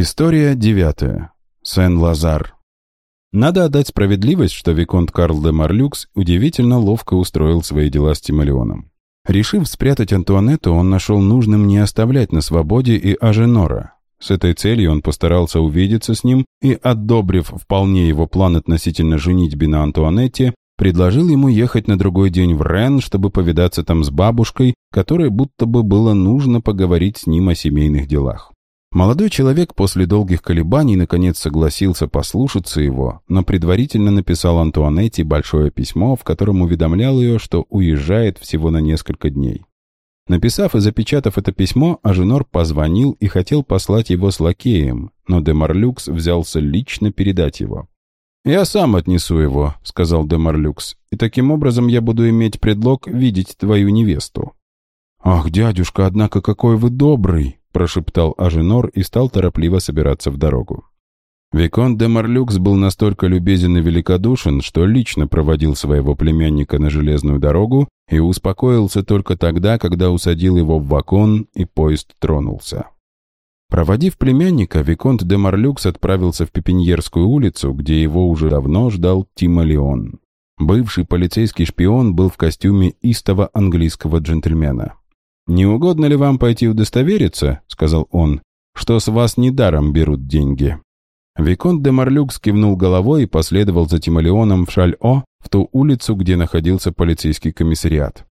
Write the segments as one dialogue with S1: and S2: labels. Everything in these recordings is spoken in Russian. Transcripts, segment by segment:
S1: История девятая. Сен-Лазар. Надо отдать справедливость, что Виконт Карл де Марлюкс удивительно ловко устроил свои дела с Тималионом. Решив спрятать Антуанетту, он нашел нужным не оставлять на свободе и Аженора. С этой целью он постарался увидеться с ним и, одобрив вполне его план относительно женитьбы на Антуанетте, предложил ему ехать на другой день в Рен, чтобы повидаться там с бабушкой, которой будто бы было нужно поговорить с ним о семейных делах. Молодой человек после долгих колебаний наконец согласился послушаться его, но предварительно написал Антуанетте большое письмо, в котором уведомлял ее, что уезжает всего на несколько дней. Написав и запечатав это письмо, Аженор позвонил и хотел послать его с лакеем, но Демарлюкс взялся лично передать его. «Я сам отнесу его», — сказал Демарлюкс, «и таким образом я буду иметь предлог видеть твою невесту». «Ах, дядюшка, однако какой вы добрый!» Прошептал Аженор и стал торопливо собираться в дорогу. Викон де Марлюкс был настолько любезен и великодушен, что лично проводил своего племянника на железную дорогу и успокоился только тогда, когда усадил его в вагон и поезд тронулся. Проводив племянника, Виконт де Марлюкс отправился в Пепиньерскую улицу, где его уже давно ждал Тима Леон. Бывший полицейский шпион был в костюме истого английского джентльмена. «Не угодно ли вам пойти удостовериться?» — сказал он, — «что с вас недаром берут деньги». Виконт де Марлюк скивнул головой и последовал за Тимолеоном в Шаль-О, в ту улицу, где находился полицейский комиссариат.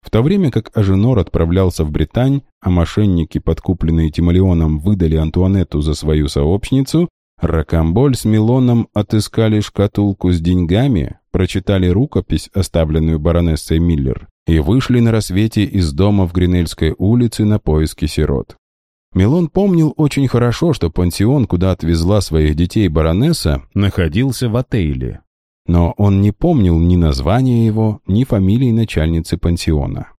S1: В то время как Аженор отправлялся в Британь, а мошенники, подкупленные Тимолеоном, выдали Антуанетту за свою сообщницу, Ракамболь с Милоном отыскали шкатулку с деньгами, прочитали рукопись, оставленную баронессой Миллер, и вышли на рассвете из дома в Гринельской улице на поиски сирот. Милон помнил очень хорошо, что пансион, куда отвезла своих детей баронесса, находился в отеле. Но он не помнил ни названия его, ни фамилии начальницы пансиона.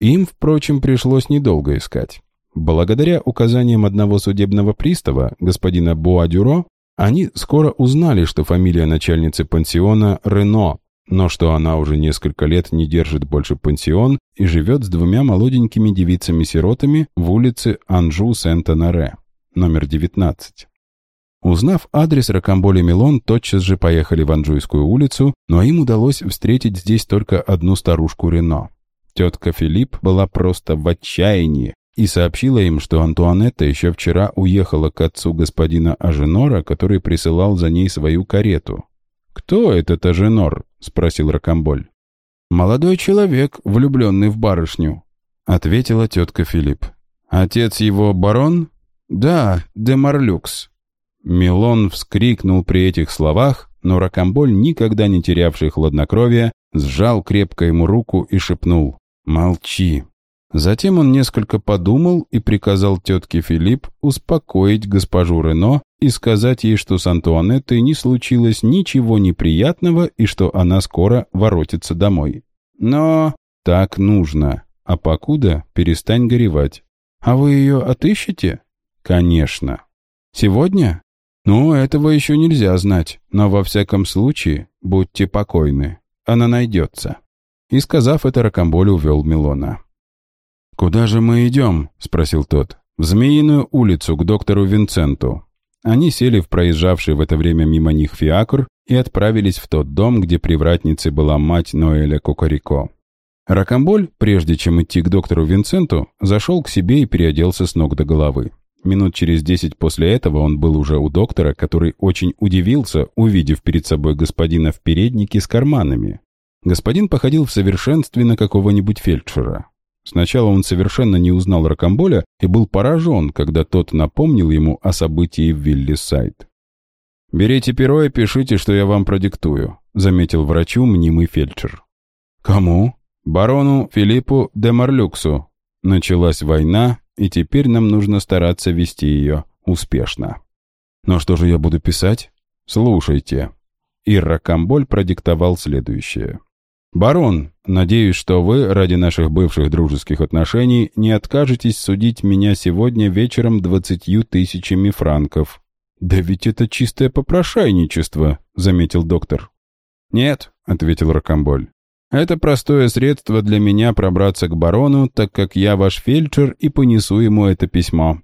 S1: Им, впрочем, пришлось недолго искать. Благодаря указаниям одного судебного пристава, господина Буадюро, они скоро узнали, что фамилия начальницы пансиона Рено, но что она уже несколько лет не держит больше пансион и живет с двумя молоденькими девицами-сиротами в улице Анжу-Сент-Анаре, номер 19. Узнав адрес Рокамболи Милон, тотчас же поехали в Анжуйскую улицу, но им удалось встретить здесь только одну старушку Рено. Тетка Филипп была просто в отчаянии и сообщила им, что Антуанетта еще вчера уехала к отцу господина Аженора, который присылал за ней свою карету. «Кто этот Аженор?» — спросил Рокомболь. «Молодой человек, влюбленный в барышню», — ответила тетка Филипп. «Отец его барон?» «Да, де Марлюкс». Милон вскрикнул при этих словах, но Рокомболь, никогда не терявший хладнокровия, сжал крепко ему руку и шепнул «Молчи». Затем он несколько подумал и приказал тетке Филипп успокоить госпожу Рено и сказать ей, что с Антуанеттой не случилось ничего неприятного и что она скоро воротится домой. Но так нужно, а покуда перестань горевать. А вы ее отыщете? Конечно. Сегодня? Ну, этого еще нельзя знать, но во всяком случае будьте покойны, она найдется. И сказав это, Рокомболь увел Милона. «Куда же мы идем?» — спросил тот. «В Змеиную улицу, к доктору Винценту». Они сели в проезжавший в это время мимо них фиакр и отправились в тот дом, где привратницей была мать Ноэля Кокорико. Ракамболь, прежде чем идти к доктору Винценту, зашел к себе и переоделся с ног до головы. Минут через десять после этого он был уже у доктора, который очень удивился, увидев перед собой господина в переднике с карманами. Господин походил в совершенстве на какого-нибудь фельдшера. Сначала он совершенно не узнал Рокомболя и был поражен, когда тот напомнил ему о событии в Виллисайд. «Берите перо и пишите, что я вам продиктую», — заметил врачу мнимый фельдшер. «Кому?» «Барону Филиппу де Марлюксу. Началась война, и теперь нам нужно стараться вести ее успешно». «Но что же я буду писать?» «Слушайте». И Рокомболь продиктовал следующее. «Барон, надеюсь, что вы, ради наших бывших дружеских отношений, не откажетесь судить меня сегодня вечером двадцатью тысячами франков». «Да ведь это чистое попрошайничество», — заметил доктор. «Нет», — ответил Рокомболь. «Это простое средство для меня пробраться к барону, так как я ваш фельдшер и понесу ему это письмо».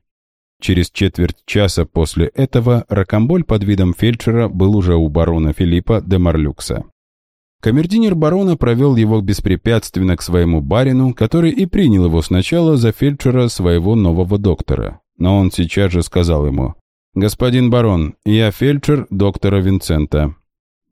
S1: Через четверть часа после этого Рокомболь под видом фельдшера был уже у барона Филиппа де Марлюкса. Камердинер барона провел его беспрепятственно к своему барину, который и принял его сначала за фельдшера своего нового доктора. Но он сейчас же сказал ему, «Господин барон, я фельдшер доктора Винцента».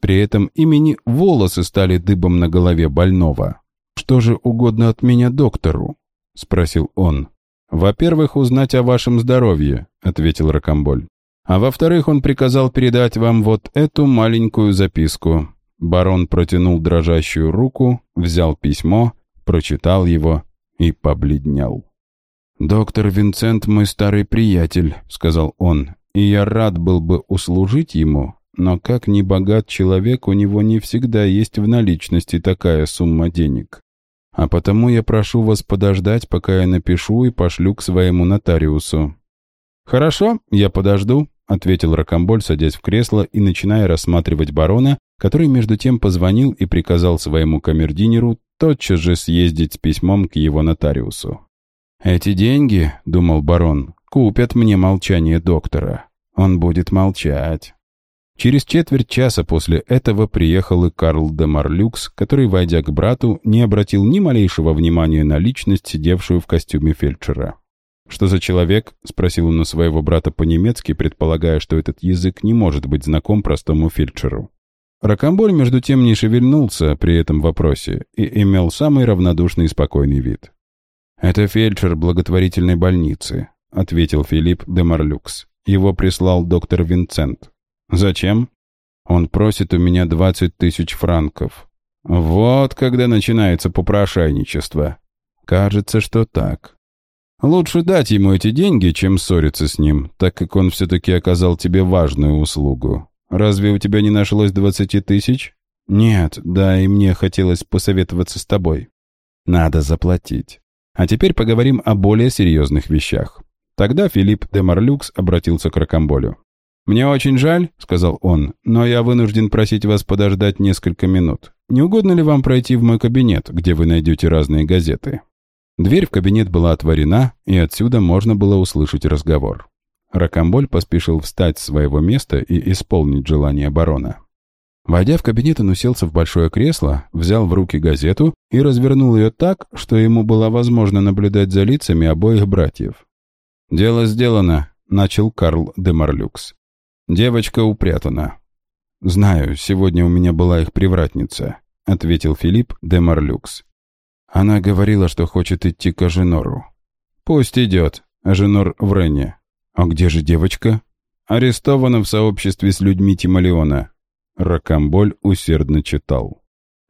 S1: При этом имени волосы стали дыбом на голове больного. «Что же угодно от меня доктору?» — спросил он. «Во-первых, узнать о вашем здоровье», — ответил Рокомболь. «А во-вторых, он приказал передать вам вот эту маленькую записку. Барон протянул дрожащую руку, взял письмо, прочитал его и побледнел. «Доктор Винсент мой старый приятель», — сказал он, «и я рад был бы услужить ему, но как ни богат человек, у него не всегда есть в наличности такая сумма денег. А потому я прошу вас подождать, пока я напишу и пошлю к своему нотариусу». «Хорошо, я подожду», — ответил Рокомболь, садясь в кресло и начиная рассматривать барона, который между тем позвонил и приказал своему камердинеру тотчас же съездить с письмом к его нотариусу. «Эти деньги, — думал барон, — купят мне молчание доктора. Он будет молчать». Через четверть часа после этого приехал и Карл де Марлюкс, который, войдя к брату, не обратил ни малейшего внимания на личность, сидевшую в костюме фельдшера. «Что за человек?» — спросил он у своего брата по-немецки, предполагая, что этот язык не может быть знаком простому фельдшеру. Рокомболь, между тем, не шевельнулся при этом вопросе и имел самый равнодушный и спокойный вид. «Это фельдшер благотворительной больницы», — ответил Филипп де Марлюкс. «Его прислал доктор Винцент». «Зачем?» «Он просит у меня двадцать тысяч франков». «Вот когда начинается попрошайничество». «Кажется, что так». «Лучше дать ему эти деньги, чем ссориться с ним, так как он все-таки оказал тебе важную услугу. Разве у тебя не нашлось двадцати тысяч? Нет, да, и мне хотелось посоветоваться с тобой. Надо заплатить. А теперь поговорим о более серьезных вещах. Тогда Филипп де Марлюкс обратился к Рокомболю. «Мне очень жаль», — сказал он, — «но я вынужден просить вас подождать несколько минут. Не угодно ли вам пройти в мой кабинет, где вы найдете разные газеты?» Дверь в кабинет была отворена, и отсюда можно было услышать разговор. Ракамболь поспешил встать с своего места и исполнить желание барона. Войдя в кабинет, он уселся в большое кресло, взял в руки газету и развернул ее так, что ему было возможно наблюдать за лицами обоих братьев. «Дело сделано», — начал Карл де Марлюкс. «Девочка упрятана». «Знаю, сегодня у меня была их привратница», — ответил Филипп де Марлюкс. «Она говорила, что хочет идти к Аженору». «Пусть идет, Аженор в Рене. «А где же девочка?» «Арестована в сообществе с людьми Тималиона». Ракамболь усердно читал.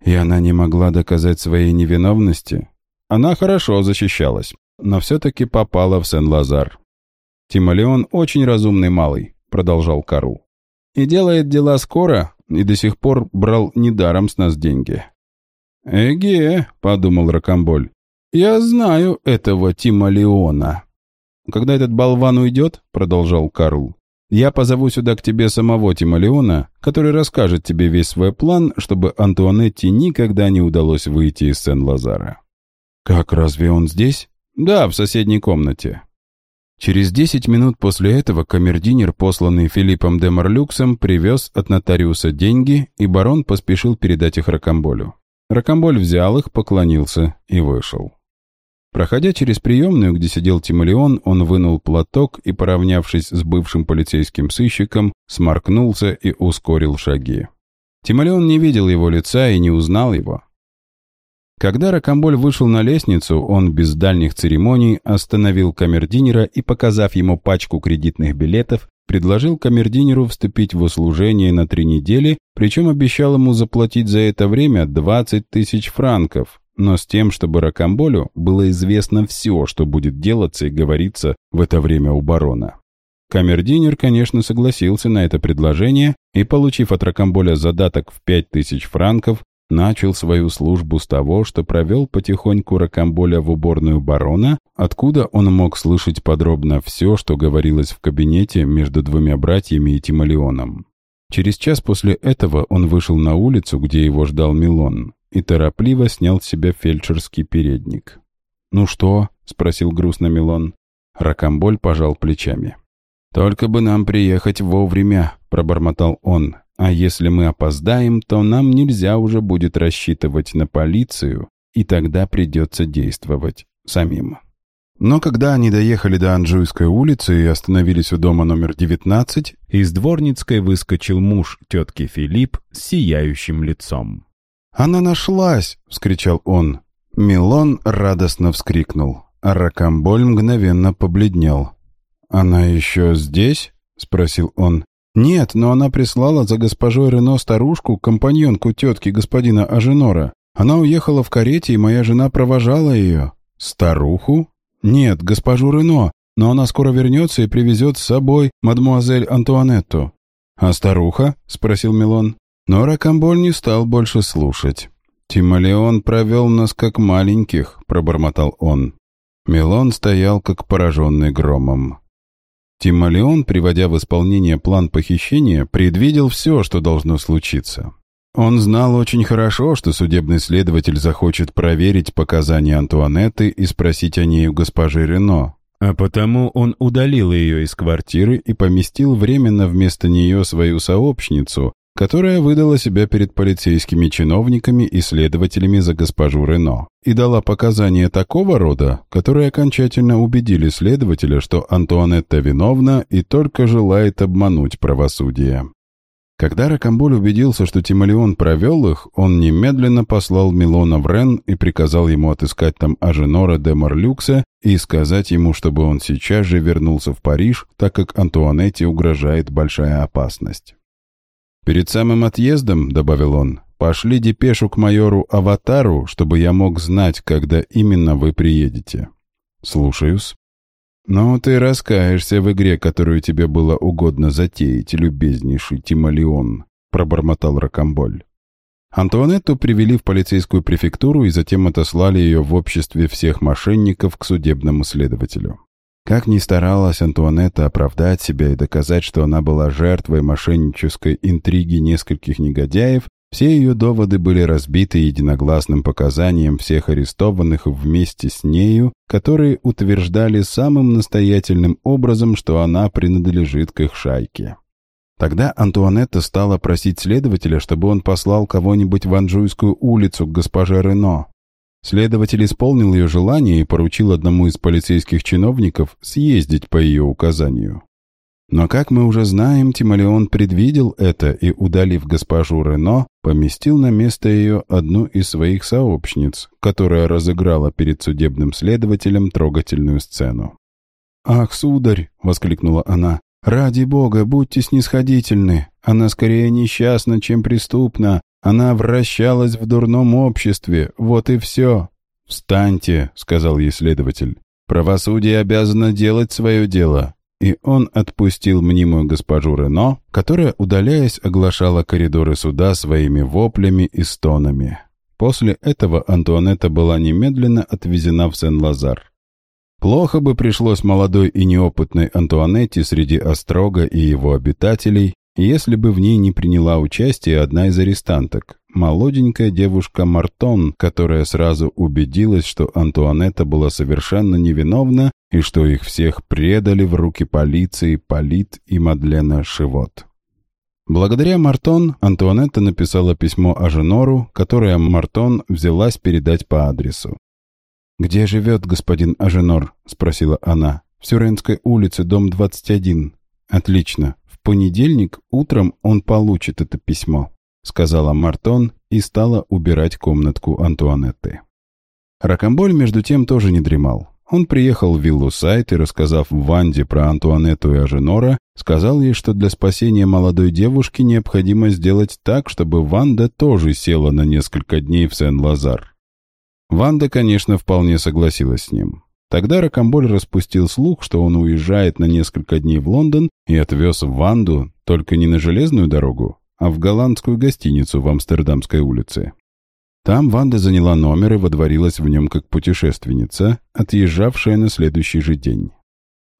S1: «И она не могла доказать своей невиновности?» Она хорошо защищалась, но все-таки попала в Сен-Лазар. «Тималион очень разумный малый», — продолжал Карл. «И делает дела скоро, и до сих пор брал недаром с нас деньги». «Эге», — подумал Ракамболь, — «я знаю этого Тималиона». «Когда этот болван уйдет», — продолжал Карл, «я позову сюда к тебе самого Тималеона, который расскажет тебе весь свой план, чтобы Антуанетте никогда не удалось выйти из Сен-Лазара». «Как, разве он здесь?» «Да, в соседней комнате». Через десять минут после этого камердинер, посланный Филиппом де Марлюксом, привез от нотариуса деньги, и барон поспешил передать их Рокомболю. Рокомболь взял их, поклонился и вышел. Проходя через приемную, где сидел Тимолеон, он вынул платок и, поравнявшись с бывшим полицейским сыщиком, сморкнулся и ускорил шаги. Тимолеон не видел его лица и не узнал его. Когда Рокомболь вышел на лестницу, он без дальних церемоний остановил камердинера и, показав ему пачку кредитных билетов, предложил камердинеру вступить в услужение на три недели, причем обещал ему заплатить за это время 20 тысяч франков, но с тем, чтобы Рокамболю было известно все, что будет делаться и говориться в это время у барона. Камердинер, конечно, согласился на это предложение и, получив от Рокамболя задаток в пять тысяч франков, начал свою службу с того, что провел потихоньку Рокамболя в уборную барона, откуда он мог слышать подробно все, что говорилось в кабинете между двумя братьями и Тимолеоном. Через час после этого он вышел на улицу, где его ждал Милон и торопливо снял с себя фельдшерский передник. «Ну что?» — спросил грустно Милон. Ракамболь пожал плечами. «Только бы нам приехать вовремя», — пробормотал он. «А если мы опоздаем, то нам нельзя уже будет рассчитывать на полицию, и тогда придется действовать самим». Но когда они доехали до Анжуйской улицы и остановились у дома номер 19, из дворницкой выскочил муж тетки Филипп с сияющим лицом. «Она нашлась!» — вскричал он. Милон радостно вскрикнул, а Ракамболь мгновенно побледнел. «Она еще здесь?» — спросил он. «Нет, но она прислала за госпожой Рено старушку, компаньонку тетки господина Аженора. Она уехала в карете, и моя жена провожала ее». «Старуху?» «Нет, госпожу Рено, но она скоро вернется и привезет с собой мадмуазель Антуанетту». «А старуха?» — спросил Милон. Но Ракамболь не стал больше слушать. «Тимолеон провел нас как маленьких», — пробормотал он. Милон стоял как пораженный громом. Тимолеон, приводя в исполнение план похищения, предвидел все, что должно случиться. Он знал очень хорошо, что судебный следователь захочет проверить показания Антуанетты и спросить о ней у госпожи Рено. А потому он удалил ее из квартиры и поместил временно вместо нее свою сообщницу, которая выдала себя перед полицейскими чиновниками и следователями за госпожу Рено и дала показания такого рода, которые окончательно убедили следователя, что Антуанетта виновна и только желает обмануть правосудие. Когда Ракамболь убедился, что Тимолеон провел их, он немедленно послал Милона в Рен и приказал ему отыскать там Аженора де Марлюкса и сказать ему, чтобы он сейчас же вернулся в Париж, так как Антуанетте угрожает большая опасность. «Перед самым отъездом», — добавил он, — «пошли депешу к майору Аватару, чтобы я мог знать, когда именно вы приедете». «Слушаюсь». «Ну, ты раскаешься в игре, которую тебе было угодно затеять, любезнейший Тимолеон», — пробормотал Ракамболь. Антуанетту привели в полицейскую префектуру и затем отослали ее в обществе всех мошенников к судебному следователю. Как ни старалась Антуанетта оправдать себя и доказать, что она была жертвой мошеннической интриги нескольких негодяев, все ее доводы были разбиты единогласным показанием всех арестованных вместе с нею, которые утверждали самым настоятельным образом, что она принадлежит к их шайке. Тогда Антуанетта стала просить следователя, чтобы он послал кого-нибудь в Анжуйскую улицу к госпоже Рено. Следователь исполнил ее желание и поручил одному из полицейских чиновников съездить по ее указанию. Но, как мы уже знаем, Тимолеон предвидел это и, удалив госпожу Рено, поместил на место ее одну из своих сообщниц, которая разыграла перед судебным следователем трогательную сцену. «Ах, сударь!» — воскликнула она. «Ради бога, будьте снисходительны. Она скорее несчастна, чем преступна. Она вращалась в дурном обществе. Вот и все». «Встаньте», — сказал ей следователь. «Правосудие обязано делать свое дело и он отпустил мнимую госпожу Рено, которая, удаляясь, оглашала коридоры суда своими воплями и стонами. После этого Антуанетта была немедленно отвезена в Сен-Лазар. Плохо бы пришлось молодой и неопытной Антуанетте среди Острога и его обитателей, если бы в ней не приняла участие одна из арестанток, молоденькая девушка Мартон, которая сразу убедилась, что Антуанетта была совершенно невиновна и что их всех предали в руки полиции Полит и Мадлена Шивот. Благодаря Мартон Антуанетта написала письмо Аженору, которое Мартон взялась передать по адресу. «Где живет господин Аженор?» — спросила она. «В Сюренской улице, дом 21». «Отлично. Понедельник утром он получит это письмо» сказала Мартон и стала убирать комнатку Антуанетты. Ракамболь, между тем, тоже не дремал. Он приехал в виллу Сайт и, рассказав Ванде про Антуанетту и Аженора, сказал ей, что для спасения молодой девушки необходимо сделать так, чтобы Ванда тоже села на несколько дней в Сен-Лазар. Ванда, конечно, вполне согласилась с ним. Тогда Ракамболь распустил слух, что он уезжает на несколько дней в Лондон и отвез Ванду, только не на железную дорогу, а в голландскую гостиницу в Амстердамской улице. Там Ванда заняла номер и водворилась в нем как путешественница, отъезжавшая на следующий же день.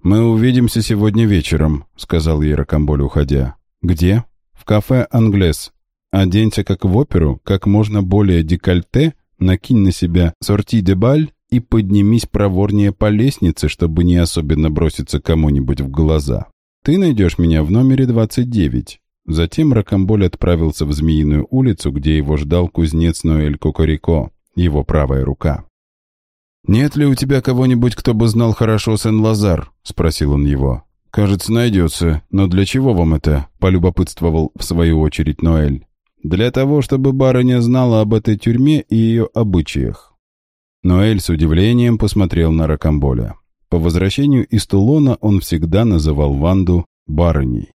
S1: «Мы увидимся сегодня вечером», — сказал ей Рокамболь, уходя. «Где?» «В кафе «Англес». Оденься как в оперу, как можно более декольте, накинь на себя сорти де баль и поднимись проворнее по лестнице, чтобы не особенно броситься кому-нибудь в глаза. Ты найдешь меня в номере 29». Затем Ракамболь отправился в Змеиную улицу, где его ждал кузнец Ноэль Кокорико, его правая рука. «Нет ли у тебя кого-нибудь, кто бы знал хорошо Сен-Лазар?» — спросил он его. «Кажется, найдется. Но для чего вам это?» — полюбопытствовал в свою очередь Ноэль. «Для того, чтобы барыня знала об этой тюрьме и ее обычаях». Ноэль с удивлением посмотрел на Ракамболя. По возвращению из Тулона он всегда называл Ванду барыней.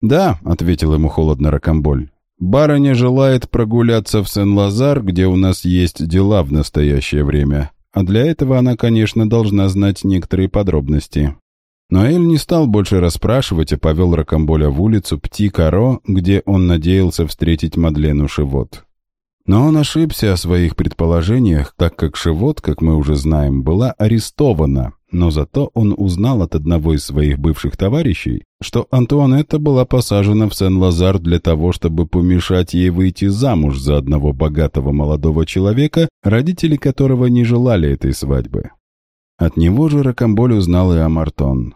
S1: «Да», — ответил ему холодно Ракамболь, — «барыня желает прогуляться в Сен-Лазар, где у нас есть дела в настоящее время, а для этого она, конечно, должна знать некоторые подробности». Но Эль не стал больше расспрашивать, а повел Ракамболя в улицу Пти-Каро, где он надеялся встретить Мадлену Шивот. Но он ошибся о своих предположениях, так как Шивот, как мы уже знаем, была арестована, но зато он узнал от одного из своих бывших товарищей, что Антуанетта была посажена в Сен-Лазар для того, чтобы помешать ей выйти замуж за одного богатого молодого человека, родители которого не желали этой свадьбы. От него же Рокамболь узнал и о Мартон.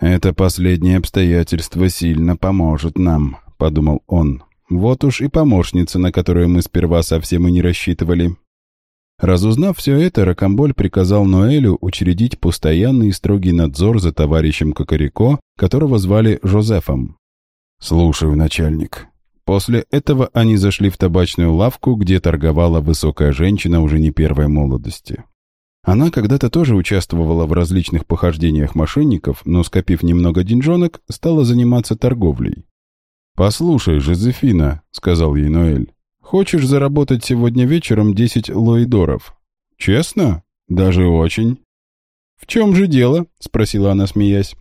S1: «Это последнее обстоятельство сильно поможет нам», — подумал он. «Вот уж и помощница, на которую мы сперва совсем и не рассчитывали». Разузнав все это, Рокамболь приказал Ноэлю учредить постоянный и строгий надзор за товарищем Кокорико, которого звали Жозефом. «Слушаю, начальник». После этого они зашли в табачную лавку, где торговала высокая женщина уже не первой молодости. Она когда-то тоже участвовала в различных похождениях мошенников, но, скопив немного деньжонок, стала заниматься торговлей. «Послушай, Жозефина», — сказал ей Ноэль, Хочешь заработать сегодня вечером 10 лоидоров? Честно? Даже очень. В чем же дело? Спросила она, смеясь.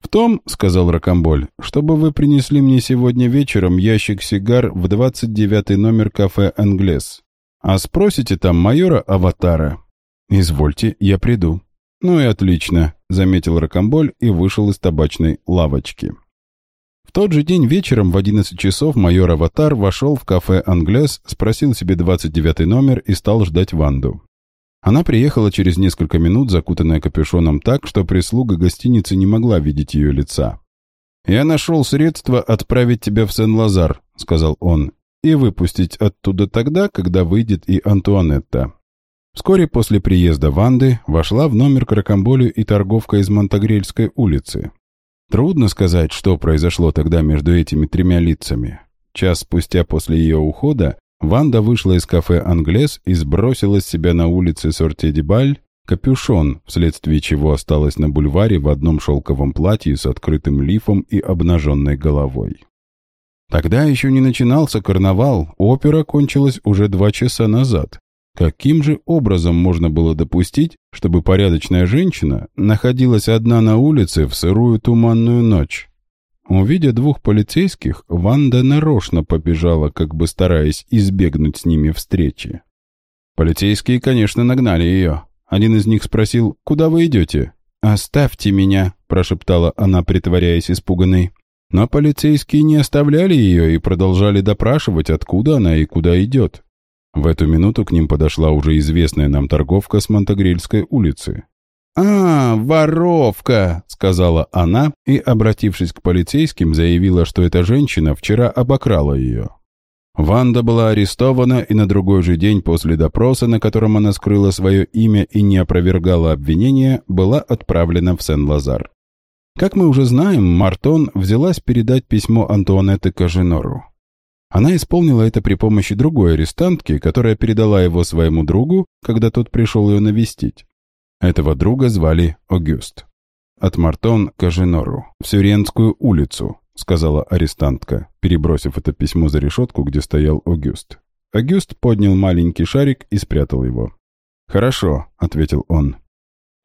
S1: «В том, — сказал Рокамболь, — чтобы вы принесли мне сегодня вечером ящик сигар в 29 номер кафе «Англес». А спросите там майора Аватара. Извольте, я приду. Ну и отлично, — заметил Рокамболь и вышел из табачной лавочки. В тот же день вечером в 11 часов майор Аватар вошел в кафе «Англес», спросил себе 29 номер и стал ждать Ванду. Она приехала через несколько минут, закутанная капюшоном так, что прислуга гостиницы не могла видеть ее лица. «Я нашел средство отправить тебя в Сен-Лазар», — сказал он, «и выпустить оттуда тогда, когда выйдет и Антуанетта». Вскоре после приезда Ванды вошла в номер к Рокамболю и торговка из Монтагрельской улицы. Трудно сказать, что произошло тогда между этими тремя лицами. Час спустя после ее ухода Ванда вышла из кафе «Англес» и сбросила с себя на улице Сорте-де-Баль капюшон, вследствие чего осталась на бульваре в одном шелковом платье с открытым лифом и обнаженной головой. Тогда еще не начинался карнавал, опера кончилась уже два часа назад, Каким же образом можно было допустить, чтобы порядочная женщина находилась одна на улице в сырую туманную ночь? Увидя двух полицейских, Ванда нарочно побежала, как бы стараясь избегнуть с ними встречи. Полицейские, конечно, нагнали ее. Один из них спросил, «Куда вы идете?» «Оставьте меня», — прошептала она, притворяясь испуганной. Но полицейские не оставляли ее и продолжали допрашивать, откуда она и куда идет. В эту минуту к ним подошла уже известная нам торговка с Монтагрильской улицы. «А, воровка!» — сказала она и, обратившись к полицейским, заявила, что эта женщина вчера обокрала ее. Ванда была арестована и на другой же день после допроса, на котором она скрыла свое имя и не опровергала обвинения, была отправлена в Сен-Лазар. Как мы уже знаем, Мартон взялась передать письмо Антуанетты Каженору. Она исполнила это при помощи другой арестантки, которая передала его своему другу, когда тот пришел ее навестить. Этого друга звали Огюст. «От Мартон к Аженору, в Сюренскую улицу», — сказала арестантка, перебросив это письмо за решетку, где стоял Огюст. Огюст поднял маленький шарик и спрятал его. «Хорошо», — ответил он.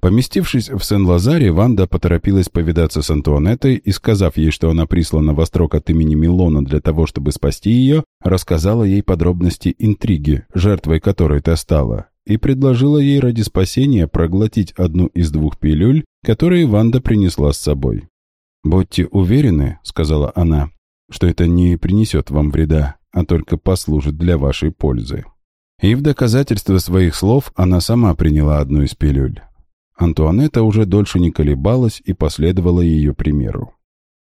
S1: Поместившись в Сен-Лазаре, Ванда поторопилась повидаться с Антуанеттой и, сказав ей, что она прислана во строк от имени Милона для того, чтобы спасти ее, рассказала ей подробности интриги, жертвой которой та стала, и предложила ей ради спасения проглотить одну из двух пилюль, которые Ванда принесла с собой. «Будьте уверены», — сказала она, — «что это не принесет вам вреда, а только послужит для вашей пользы». И в доказательство своих слов она сама приняла одну из пилюль. Антуанетта уже дольше не колебалась и последовала ее примеру.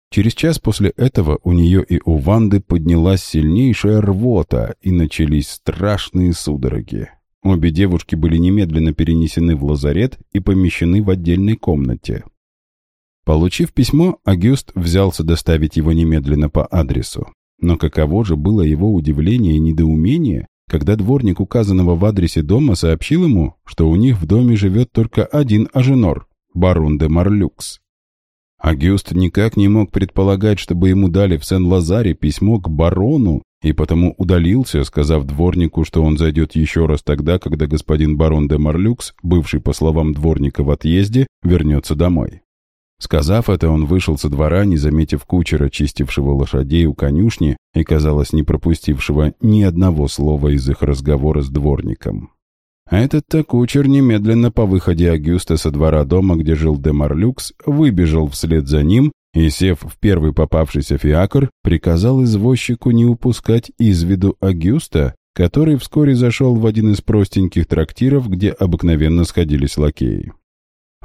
S1: Через час после этого у нее и у Ванды поднялась сильнейшая рвота и начались страшные судороги. Обе девушки были немедленно перенесены в лазарет и помещены в отдельной комнате. Получив письмо, Агюст взялся доставить его немедленно по адресу. Но каково же было его удивление и недоумение, когда дворник указанного в адресе дома сообщил ему, что у них в доме живет только один аженор, барон де Марлюкс. Агюст никак не мог предполагать, чтобы ему дали в Сен-Лазаре письмо к барону, и потому удалился, сказав дворнику, что он зайдет еще раз тогда, когда господин барон де Марлюкс, бывший, по словам дворника, в отъезде, вернется домой. Сказав это, он вышел со двора, не заметив кучера, чистившего лошадей у конюшни и, казалось, не пропустившего ни одного слова из их разговора с дворником. А этот-то кучер немедленно по выходе Агюста со двора дома, где жил де Марлюкс, выбежал вслед за ним и, сев в первый попавшийся фиакр, приказал извозчику не упускать из виду Агюста, который вскоре зашел в один из простеньких трактиров, где обыкновенно сходились лакеи.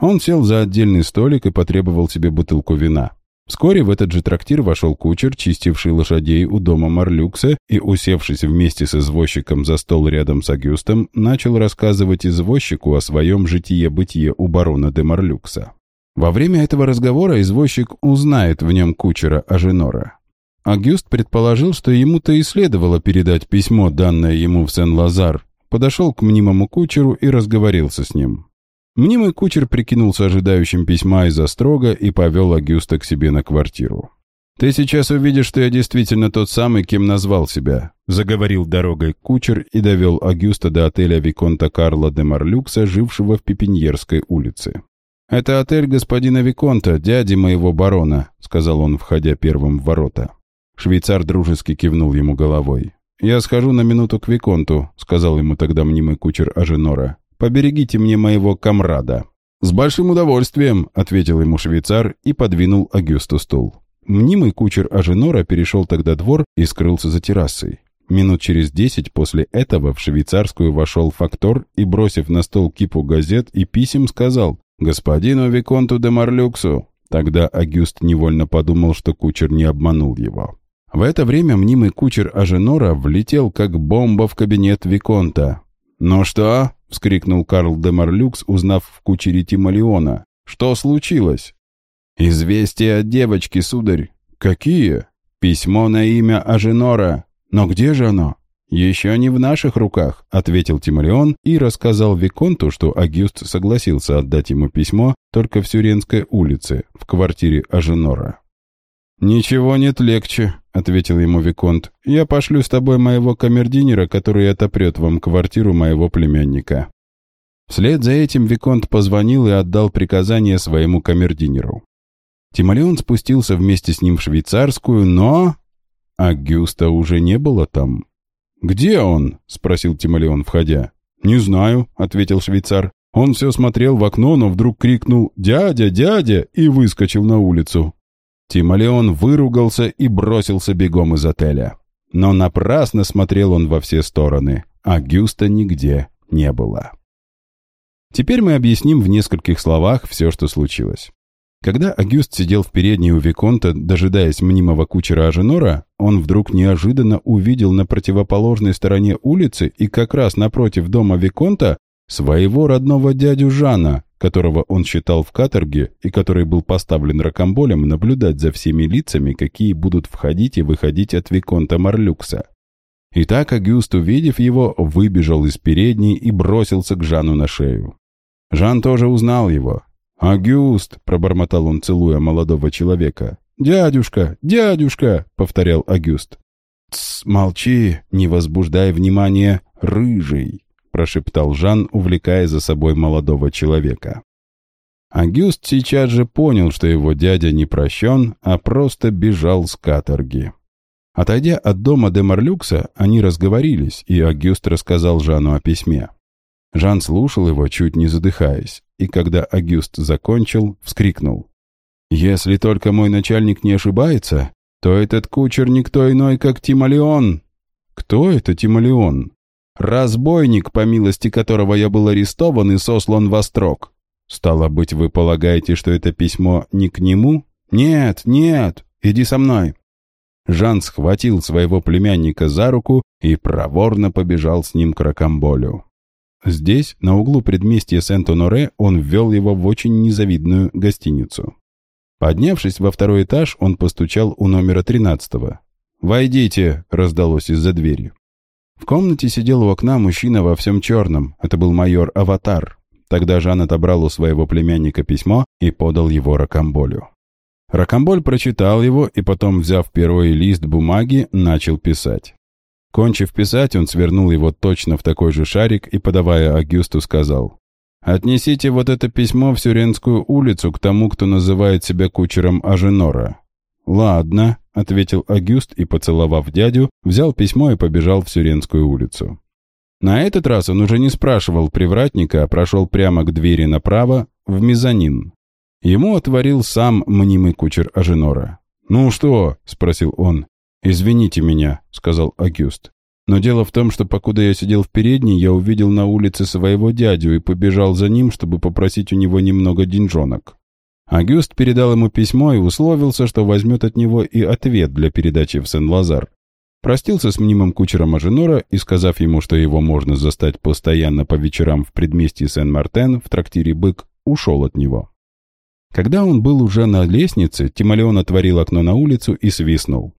S1: Он сел за отдельный столик и потребовал себе бутылку вина. Вскоре в этот же трактир вошел кучер, чистивший лошадей у дома Марлюкса, и, усевшись вместе с извозчиком за стол рядом с Агюстом, начал рассказывать извозчику о своем житие-бытие у барона де Марлюкса. Во время этого разговора извозчик узнает в нем кучера Аженора. Агюст предположил, что ему-то и следовало передать письмо, данное ему в Сен-Лазар, подошел к мнимому кучеру и разговорился с ним. Мнимый кучер прикинулся ожидающим письма из Острога и повел Агюста к себе на квартиру. «Ты сейчас увидишь, что я действительно тот самый, кем назвал себя», заговорил дорогой кучер и довел Агюста до отеля Виконта Карла де Марлюкса, жившего в Пепиньерской улице. «Это отель господина Виконта, дяди моего барона», сказал он, входя первым в ворота. Швейцар дружески кивнул ему головой. «Я схожу на минуту к Виконту», сказал ему тогда мнимый кучер Аженора. Поберегите мне моего комрада». «С большим удовольствием», — ответил ему швейцар и подвинул Агюсту стул. Мнимый кучер Аженора перешел тогда двор и скрылся за террасой. Минут через десять после этого в швейцарскую вошел фактор и, бросив на стол кипу газет и писем, сказал «Господину Виконту де Марлюксу». Тогда Агюст невольно подумал, что кучер не обманул его. В это время мнимый кучер Аженора влетел как бомба в кабинет Виконта. «Ну что?» — вскрикнул Карл де Марлюкс, узнав в кучере Тималиона. «Что случилось?» «Известие от девочки, сударь». «Какие?» «Письмо на имя Аженора. Но где же оно?» «Еще не в наших руках», — ответил Тималион и рассказал Виконту, что Агюст согласился отдать ему письмо только в Сюренской улице, в квартире Аженора. «Ничего нет легче», — ответил ему Виконт. «Я пошлю с тобой моего камердинера, который отопрет вам квартиру моего племянника». Вслед за этим Виконт позвонил и отдал приказание своему камердинеру. Тимолеон спустился вместе с ним в швейцарскую, но... Агюста уже не было там. «Где он?» — спросил Тимолеон, входя. «Не знаю», — ответил швейцар. Он все смотрел в окно, но вдруг крикнул «Дядя, дядя!» и выскочил на улицу. Тимолеон выругался и бросился бегом из отеля. Но напрасно смотрел он во все стороны, а Гюста нигде не было. Теперь мы объясним в нескольких словах все, что случилось. Когда Агюст сидел в передней у Виконта, дожидаясь мнимого кучера Аженора, он вдруг неожиданно увидел на противоположной стороне улицы и как раз напротив дома Виконта своего родного дядю Жана, которого он считал в каторге и который был поставлен ракомболем наблюдать за всеми лицами, какие будут входить и выходить от Виконта Марлюкса. Итак, Агюст, увидев его, выбежал из передней и бросился к Жану на шею. Жан тоже узнал его. «Агюст!» — пробормотал он, целуя молодого человека. «Дядюшка! Дядюшка!» — повторял Агюст. «Тсс, молчи, не возбуждай внимания, рыжий!» Прошептал Жан, увлекая за собой молодого человека. Агюст сейчас же понял, что его дядя не прощен, а просто бежал с каторги. Отойдя от дома де Марлюкса, они разговорились, и Агюст рассказал Жану о письме. Жан слушал его, чуть не задыхаясь, и когда Агюст закончил, вскрикнул. «Если только мой начальник не ошибается, то этот кучер никто иной, как Тималеон». «Кто это Тималеон?» Разбойник, по милости которого я был арестован и сослан во строк. Стало быть, вы полагаете, что это письмо не к нему? Нет, нет, иди со мной. Жан схватил своего племянника за руку и проворно побежал с ним к Рокамболю. Здесь, на углу предместья Сент-Оноре, он ввел его в очень незавидную гостиницу. Поднявшись во второй этаж, он постучал у номера тринадцатого. «Войдите!» — раздалось из-за двери. В комнате сидел у окна мужчина во всем черном. Это был майор Аватар. Тогда Жан отобрал у своего племянника письмо и подал его Рокамболю. Рокамболь прочитал его и потом, взяв перо и лист бумаги, начал писать. Кончив писать, он свернул его точно в такой же шарик и, подавая Агюсту, сказал «Отнесите вот это письмо в Сюренскую улицу к тому, кто называет себя кучером Аженора». «Ладно», — ответил Агюст и, поцеловав дядю, взял письмо и побежал в Сюренскую улицу. На этот раз он уже не спрашивал привратника, а прошел прямо к двери направо, в мезонин. Ему отворил сам мнимый кучер Аженора. «Ну что?» — спросил он. «Извините меня», — сказал Агюст. «Но дело в том, что покуда я сидел в передней, я увидел на улице своего дядю и побежал за ним, чтобы попросить у него немного деньжонок». Агюст передал ему письмо и условился, что возьмет от него и ответ для передачи в Сен-Лазар. Простился с мнимым кучером Аженора и, сказав ему, что его можно застать постоянно по вечерам в предместье Сен-Мартен в трактире «Бык», ушел от него. Когда он был уже на лестнице, Тимолеон отворил окно на улицу и свистнул.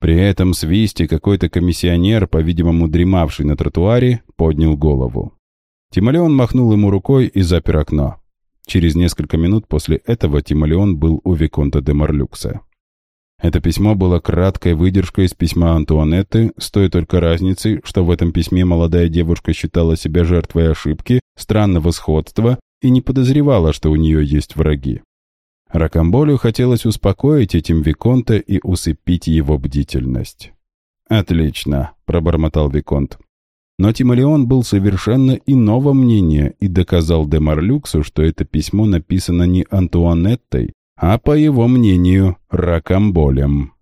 S1: При этом свисте какой-то комиссионер, по-видимому дремавший на тротуаре, поднял голову. Тимолеон махнул ему рукой и запер окно. Через несколько минут после этого Тимолеон был у Виконта де Марлюкса. Это письмо было краткой выдержкой из письма Антуанетты, с той только разницей, что в этом письме молодая девушка считала себя жертвой ошибки, странного сходства и не подозревала, что у нее есть враги. Ракамболю хотелось успокоить этим Виконта и усыпить его бдительность. «Отлично», — пробормотал Виконт. Но Тимолеон был совершенно иного мнения и доказал де Марлюксу, что это письмо написано не Антуанеттой, а, по его мнению, Ракамболем.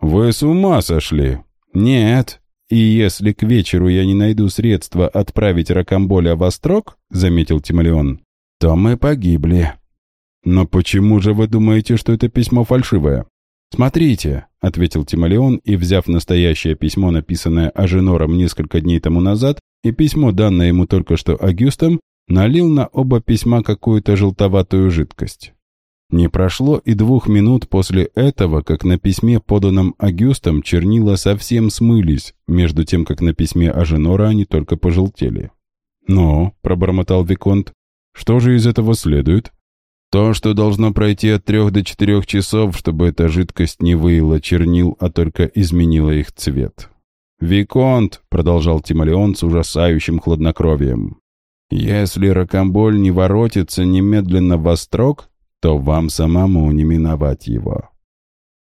S1: «Вы с ума сошли?» «Нет. И если к вечеру я не найду средства отправить Ракамболя в Острог, — заметил Тимолеон, — то мы погибли». «Но почему же вы думаете, что это письмо фальшивое?» «Смотрите», — ответил Тимолеон, и, взяв настоящее письмо, написанное Аженором несколько дней тому назад, и письмо, данное ему только что Агюстом, налил на оба письма какую-то желтоватую жидкость. Не прошло и двух минут после этого, как на письме, поданном Агюстом, чернила совсем смылись, между тем, как на письме Аженора они только пожелтели. «Но», — пробормотал Виконт, — «что же из этого следует?» То, что должно пройти от трех до четырех часов, чтобы эта жидкость не выила чернил, а только изменила их цвет. «Виконт», — продолжал Тимолеон с ужасающим хладнокровием, «если Рокамболь не воротится немедленно в острог, то вам самому не миновать его».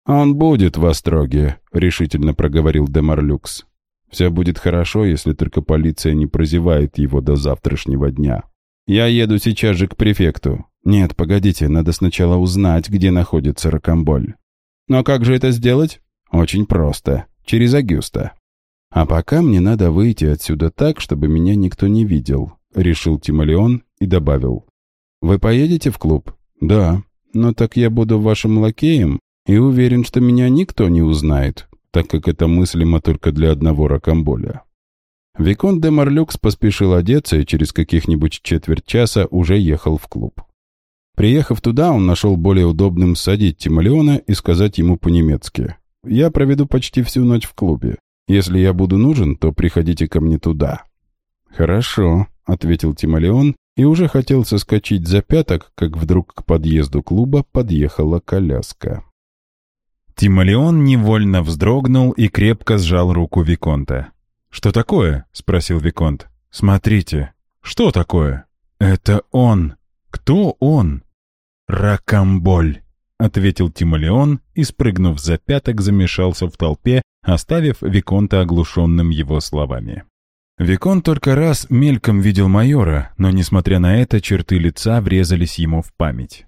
S1: «Он будет в остроге», — решительно проговорил Демарлюкс. «Все будет хорошо, если только полиция не прозевает его до завтрашнего дня. Я еду сейчас же к префекту. Нет, погодите, надо сначала узнать, где находится Рокамболь. Но как же это сделать? Очень просто. Через Агюста. А пока мне надо выйти отсюда так, чтобы меня никто не видел, решил Тимолеон и добавил. Вы поедете в клуб? Да. Но так я буду вашим лакеем и уверен, что меня никто не узнает, так как это мыслимо только для одного Рокамболя. Викон де Марлюкс поспешил одеться и через каких-нибудь четверть часа уже ехал в клуб. Приехав туда, он нашел более удобным садить Тимолеона и сказать ему по-немецки. «Я проведу почти всю ночь в клубе. Если я буду нужен, то приходите ко мне туда». «Хорошо», — ответил Тимолеон и уже хотел соскочить за пяток, как вдруг к подъезду клуба подъехала коляска.
S2: Тимолеон невольно вздрогнул и крепко сжал руку Виконта. «Что такое?» — спросил Виконт. «Смотрите». «Что такое?» «Это он». «Кто он?» «Ракамболь», — ответил Тимолеон и, спрыгнув за пяток, замешался в толпе, оставив Виконта оглушенным его словами. Викон только раз мельком видел майора, но, несмотря на это, черты лица врезались ему в память.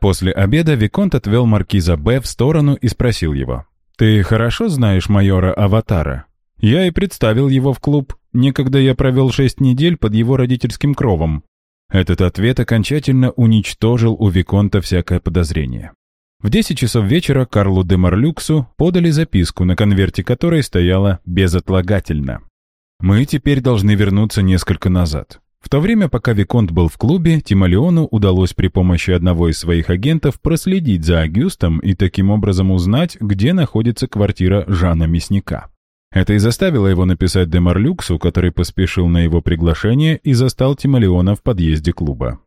S2: После обеда Виконт отвел маркиза Б в сторону и спросил его. «Ты хорошо знаешь майора Аватара?» Я и представил его в клуб. Некогда я провел шесть недель под его родительским кровом. Этот ответ окончательно уничтожил у Виконта всякое подозрение. В 10 часов вечера Карлу де Марлюксу подали записку, на конверте которой стояло «безотлагательно». Мы теперь должны вернуться несколько назад. В то время, пока Виконт был в клубе, Тимолеону удалось при помощи одного из своих агентов проследить за Агюстом и таким образом узнать, где находится квартира Жана Мясника. Это и заставило его написать Демарлюксу, который поспешил на его приглашение и застал Тимолеона в подъезде клуба.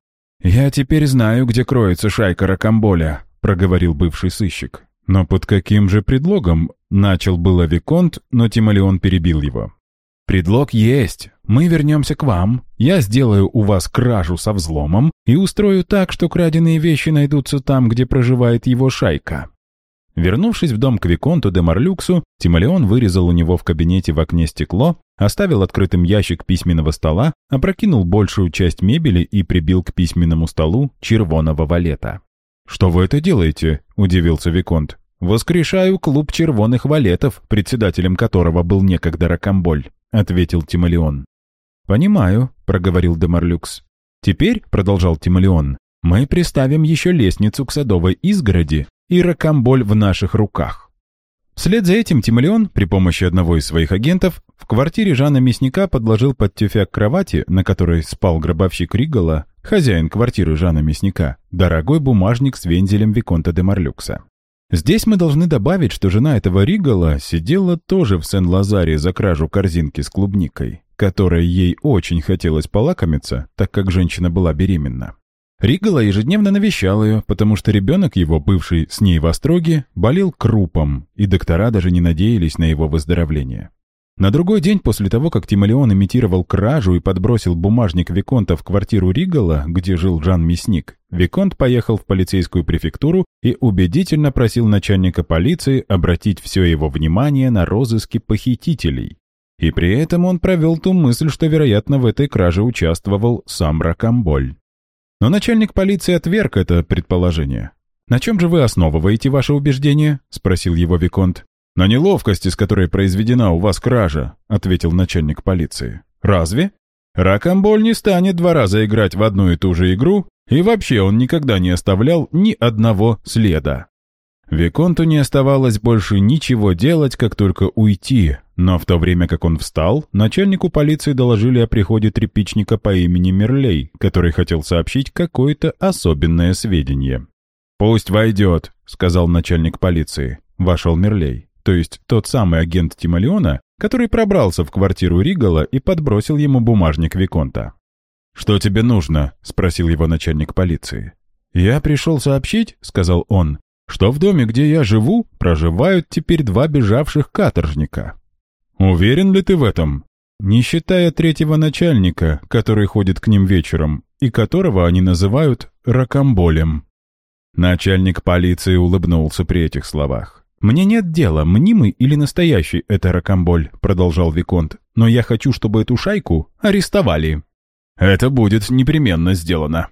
S2: «Я теперь знаю, где кроется шайка Ракамболя», — проговорил бывший сыщик. «Но под каким же предлогом?» — начал было Виконт, но Тимолеон перебил его. «Предлог есть. Мы вернемся к вам. Я сделаю у вас кражу со взломом и устрою так, что краденые вещи найдутся там, где проживает его шайка. Вернувшись в дом к Виконту де Марлюксу, Тимолеон вырезал у него в кабинете в окне стекло, оставил открытым ящик письменного стола, опрокинул большую часть мебели и прибил к письменному столу червоного валета. «Что вы это делаете?» – удивился Виконт. «Воскрешаю клуб червоных валетов, председателем которого был некогда Ракамболь», – ответил Тимолеон. «Понимаю», – проговорил Демарлюкс. «Теперь», – продолжал Тимолеон, – «мы приставим еще лестницу к садовой изгороди, и ракомболь в наших руках. Вслед за этим Тимолеон при помощи одного из своих агентов в квартире Жана Мясника подложил под тюфяк кровати, на которой спал гробовщик Ригала, хозяин квартиры Жана Мясника, дорогой бумажник с вензелем Виконта де Марлюкса. Здесь мы должны добавить, что жена этого Ригала сидела тоже в Сен-Лазаре за кражу корзинки с клубникой, которой ей очень хотелось полакомиться, так как женщина была беременна. Ригала ежедневно навещал ее, потому что ребенок его, бывший с ней в Остроге, болел крупом, и доктора даже не надеялись на его выздоровление. На другой день после того, как Тимолеон имитировал кражу и подбросил бумажник Виконта в квартиру Ригала, где жил Жан Мясник, Виконт поехал в полицейскую префектуру и убедительно просил начальника полиции обратить все его внимание на розыски похитителей. И при этом он провел ту мысль, что, вероятно, в этой краже участвовал сам Ракамболь. Но начальник полиции отверг это предположение. «На чем же вы основываете ваше убеждение?» — спросил его Виконт. «На неловкости, с которой произведена у вас кража», — ответил начальник полиции. «Разве? Ракамболь не станет два раза играть в одну и ту же игру, и вообще он никогда не оставлял ни одного следа. Виконту не оставалось больше ничего делать, как только уйти, но в то время как он встал, начальнику полиции доложили о приходе тряпичника по имени Мерлей, который хотел сообщить какое-то особенное сведение. «Пусть войдет», — сказал начальник полиции. Вошел Мерлей, то есть тот самый агент Тималиона, который пробрался в квартиру Ригала и подбросил ему бумажник Виконта. «Что тебе нужно?» — спросил его начальник полиции. «Я пришел сообщить», — сказал он, что в доме, где я живу, проживают теперь два бежавших каторжника. Уверен ли ты в этом? Не считая третьего начальника, который ходит к ним вечером, и которого они называют ракомболем. Начальник полиции улыбнулся при этих словах. «Мне нет дела, мнимый или настоящий это ракомболь», — продолжал Виконт, «но я хочу, чтобы эту шайку арестовали». «Это будет непременно сделано»,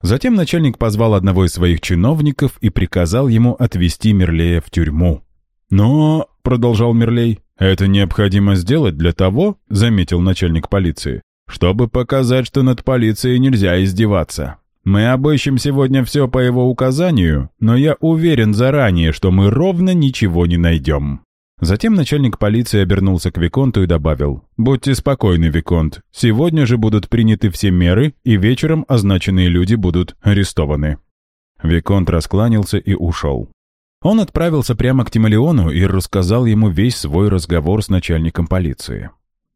S2: Затем начальник позвал одного из своих чиновников и приказал ему отвезти Мерлея в тюрьму. «Но», — продолжал Мерлей, — «это необходимо сделать для того», — заметил начальник полиции, «чтобы показать, что над полицией нельзя издеваться. Мы обыщем сегодня все по его указанию, но я уверен заранее, что мы ровно ничего не найдем». Затем начальник полиции обернулся к Виконту и добавил, «Будьте спокойны, Виконт, сегодня же будут приняты все меры, и вечером означенные люди будут арестованы». Виконт раскланялся и ушел. Он отправился прямо к Тимолеону и рассказал ему весь свой разговор с начальником полиции.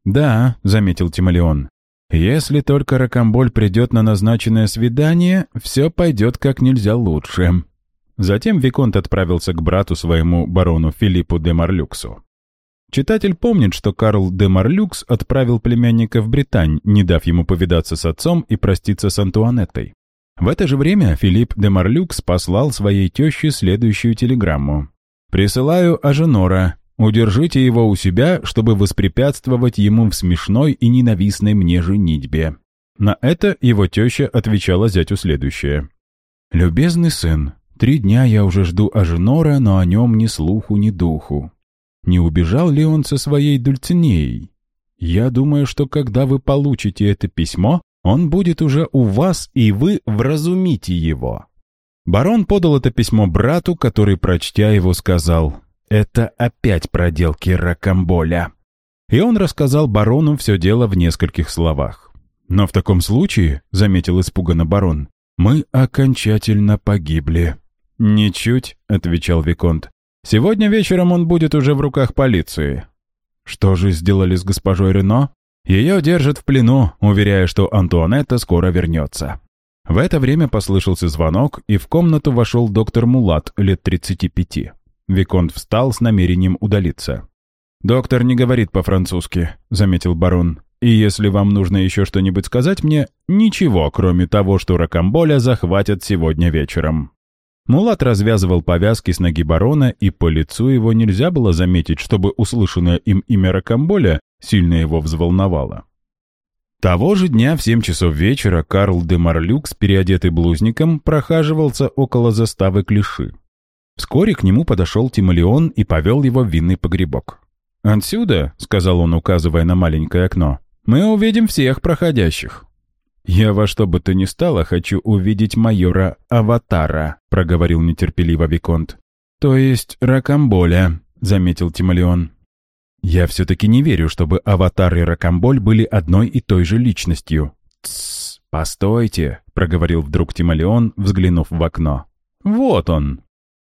S2: «Да», — заметил Тимолеон, — «если только Ракамболь придет на назначенное свидание, все пойдет как нельзя лучше». Затем Виконт отправился к брату своему барону Филиппу де Марлюксу. Читатель помнит, что Карл де Марлюкс отправил племянника в Британь, не дав ему повидаться с отцом и проститься с Антуанеттой. В это же время Филипп де Марлюкс послал своей теще следующую телеграмму. «Присылаю Аженора. Удержите его у себя, чтобы воспрепятствовать ему в смешной и ненавистной мне женитьбе». На это его теща отвечала зятю следующее. «Любезный сын, Три дня я уже жду Аженора, но о нем ни слуху, ни духу.
S1: Не убежал ли он со своей Дульцинеей? Я думаю, что когда вы получите это письмо, он будет уже у вас, и вы вразумите его». Барон подал это письмо брату, который, прочтя его, сказал, «Это опять проделки Ракамболя». И он рассказал барону все дело в нескольких словах. «Но в таком случае», — заметил испуганно барон, «мы окончательно погибли». «Ничуть», — отвечал Виконт. «Сегодня вечером он будет уже в руках полиции». Что же сделали с госпожой Рено? Ее держат в плену, уверяя, что Антуанетта скоро вернется. В это время послышался звонок, и в комнату вошел доктор Мулат, лет 35. Виконт встал с намерением удалиться. «Доктор не говорит по-французски», — заметил барон. «И если вам нужно еще что-нибудь сказать мне, ничего, кроме того, что Ракамболя захватят сегодня вечером». Мулат развязывал повязки с ноги барона, и по лицу его нельзя было заметить, чтобы услышанное им имя Ракамболя сильно его взволновало. Того же дня в семь часов вечера Карл де Марлюкс, переодетый блузником, прохаживался около заставы Клиши. Вскоре к нему подошел Тимолеон и повел его в винный погребок. «Отсюда», — сказал он, указывая на маленькое окно, — «мы увидим всех проходящих». «Я во что бы то ни стало хочу увидеть майора Аватара», — проговорил нетерпеливо Виконт. «То есть Ракамболя», — заметил Тимолеон. «Я все-таки не верю, чтобы Аватар и Ракамболь были одной и той же личностью». «Тссс, постойте», — проговорил вдруг Тимолеон, взглянув в окно. «Вот он».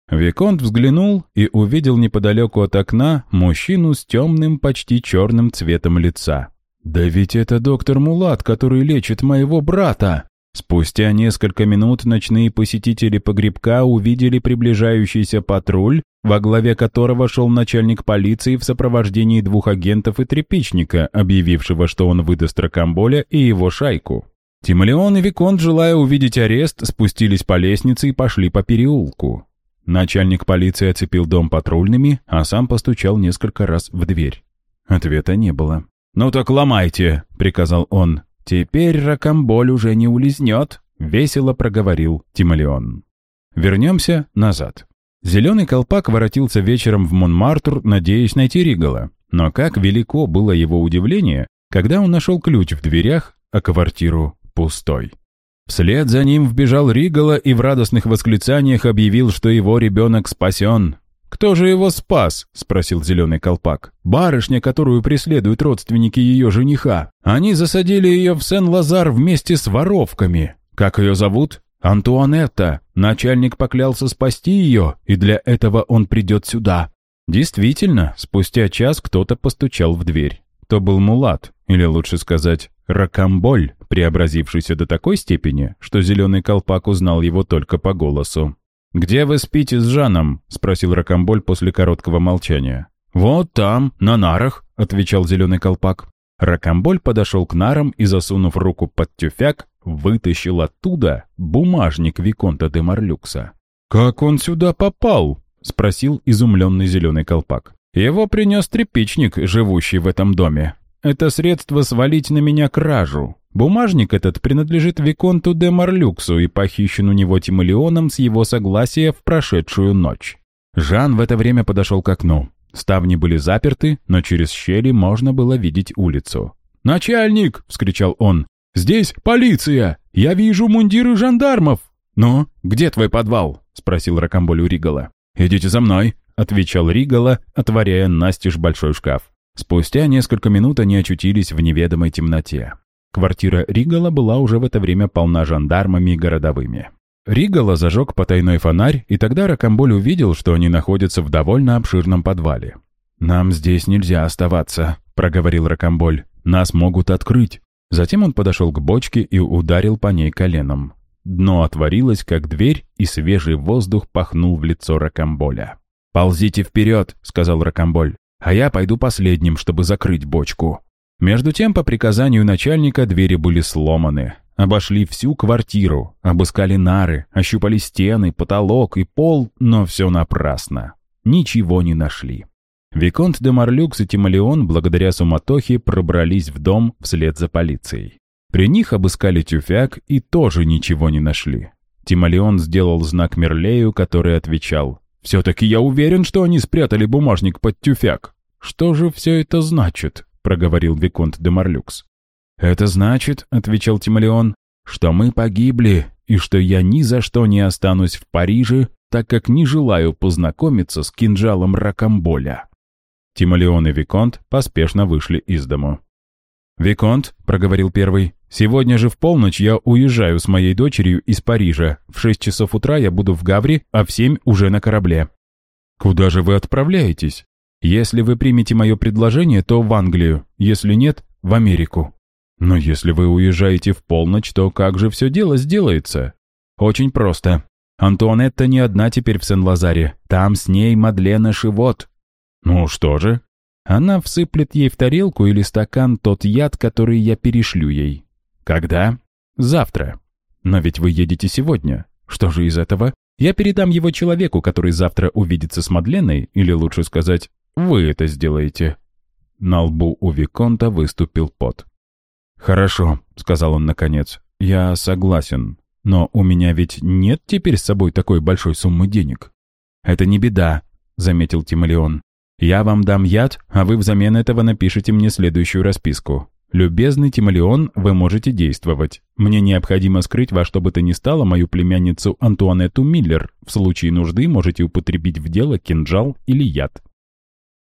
S1: Виконт взглянул и увидел неподалеку от окна мужчину с темным, почти черным цветом лица. «Да ведь это доктор Мулат, который лечит моего брата!» Спустя несколько минут ночные посетители погребка увидели приближающийся патруль, во главе которого шел начальник полиции в сопровождении двух агентов и тряпичника, объявившего, что он выдаст Рокамболя и его шайку. Тимолеон и Виконт, желая увидеть арест, спустились по лестнице и пошли по переулку. Начальник полиции оцепил дом патрульными, а сам постучал несколько раз в дверь. Ответа не было. «Ну так ломайте», — приказал он. «Теперь ракомболь уже не улизнет», — весело проговорил Тимолеон. Вернемся назад. Зеленый колпак воротился вечером в Монмартр, надеясь найти Ригала. Но как велико было его удивление, когда он нашел ключ в дверях, а квартиру пустой. Вслед за ним вбежал Ригала и в радостных восклицаниях объявил, что его ребенок спасен. «Кто же его спас?» — спросил зеленый колпак. «Барышня, которую преследуют родственники ее жениха. Они засадили ее в Сен-Лазар вместе с воровками. Как ее зовут?» «Антуанетта. Начальник поклялся спасти ее, и для этого он придет сюда». Действительно, спустя час кто-то постучал в дверь. То был Мулат, или лучше сказать, Ракамболь, преобразившийся до такой степени, что зеленый колпак узнал его только по голосу. «Где вы спите с Жаном?» — спросил Ракамболь после короткого молчания. «Вот там, на нарах», — отвечал зеленый колпак. Ракамболь подошел к нарам и, засунув руку под тюфяк, вытащил оттуда бумажник Виконта де Марлюкса. «Как он сюда попал?» — спросил изумленный зеленый колпак. «Его принес тряпичник, живущий в этом доме. Это средство свалить на меня кражу. Бумажник этот принадлежит Виконту де Марлюксу и похищен у него Тимолеоном с его согласия в прошедшую ночь. Жан в это время подошел к окну. Ставни были заперты, но через щели можно было видеть улицу. «Начальник!» — вскричал он. «Здесь полиция! Я вижу мундиры жандармов!» «Ну, где твой подвал?» — спросил Ракамболь у Ригала. «Идите за мной», — отвечал Ригала, отворяя настежь большой шкаф. Спустя несколько минут они очутились в неведомой темноте. Квартира Ригала была уже в это время полна жандармами и городовыми. Ригала зажег потайной фонарь, и тогда Ракамболь увидел, что они находятся в довольно обширном подвале. «Нам здесь нельзя оставаться», — проговорил Ракамболь. «Нас могут открыть». Затем он подошел к бочке и ударил по ней коленом. Дно отворилось, как дверь, и свежий воздух пахнул в лицо Ракамболя. «Ползите вперед», — сказал Ракамболь, «а я пойду последним, чтобы закрыть бочку». Между тем, по приказанию начальника, двери были сломаны. Обошли всю квартиру, обыскали нары, ощупали стены, потолок и пол, но все напрасно. Ничего не нашли. Виконт де Марлюкс и Тимолеон, благодаря суматохе, пробрались в дом вслед за полицией. При них обыскали тюфяк и тоже ничего не нашли. Тимолеон сделал знак Мерлею, который отвечал
S2: Все-таки я уверен, что они спрятали бумажник под тюфяк». «Что же все это значит?» — проговорил Виконт де Марлюкс. «Это значит, — отвечал Тимолеон, — что мы погибли, и что я ни за что не останусь в Париже, так как не желаю познакомиться с кинжалом Ракамболя». Тимолеон и Виконт поспешно вышли из дому. «Виконт», — проговорил первый, — «сегодня же в полночь я уезжаю с моей дочерью из Парижа. В шесть часов утра я буду в Гавре, а в семь уже на корабле». «Куда же вы отправляетесь? Если вы примете мое предложение, то в Англию, если нет, в Америку». «Но если вы уезжаете в полночь, то как же все дело сделается?» «Очень просто. Антуанетта не одна теперь в Сен-Лазаре. Там с ней Мадлена Шивот». «Ну что же?» Она всыплет ей в тарелку или стакан тот яд, который я перешлю ей. Когда? Завтра. Но ведь вы едете сегодня. Что же из этого? Я передам его человеку, который завтра увидится с Мадленой, или лучше сказать, вы это сделаете. На лбу у Виконта выступил пот. «Хорошо», — сказал он наконец, — «я согласен. Но у меня ведь нет теперь с собой такой большой суммы денег». «Это не беда», — заметил Тимолеон. Я вам дам яд, а вы взамен этого напишите мне следующую расписку. Любезный Тимолеон, вы можете действовать. Мне необходимо скрыть во что бы то ни стало мою племянницу Антуанетту Миллер. В случае нужды можете употребить в дело кинжал или яд».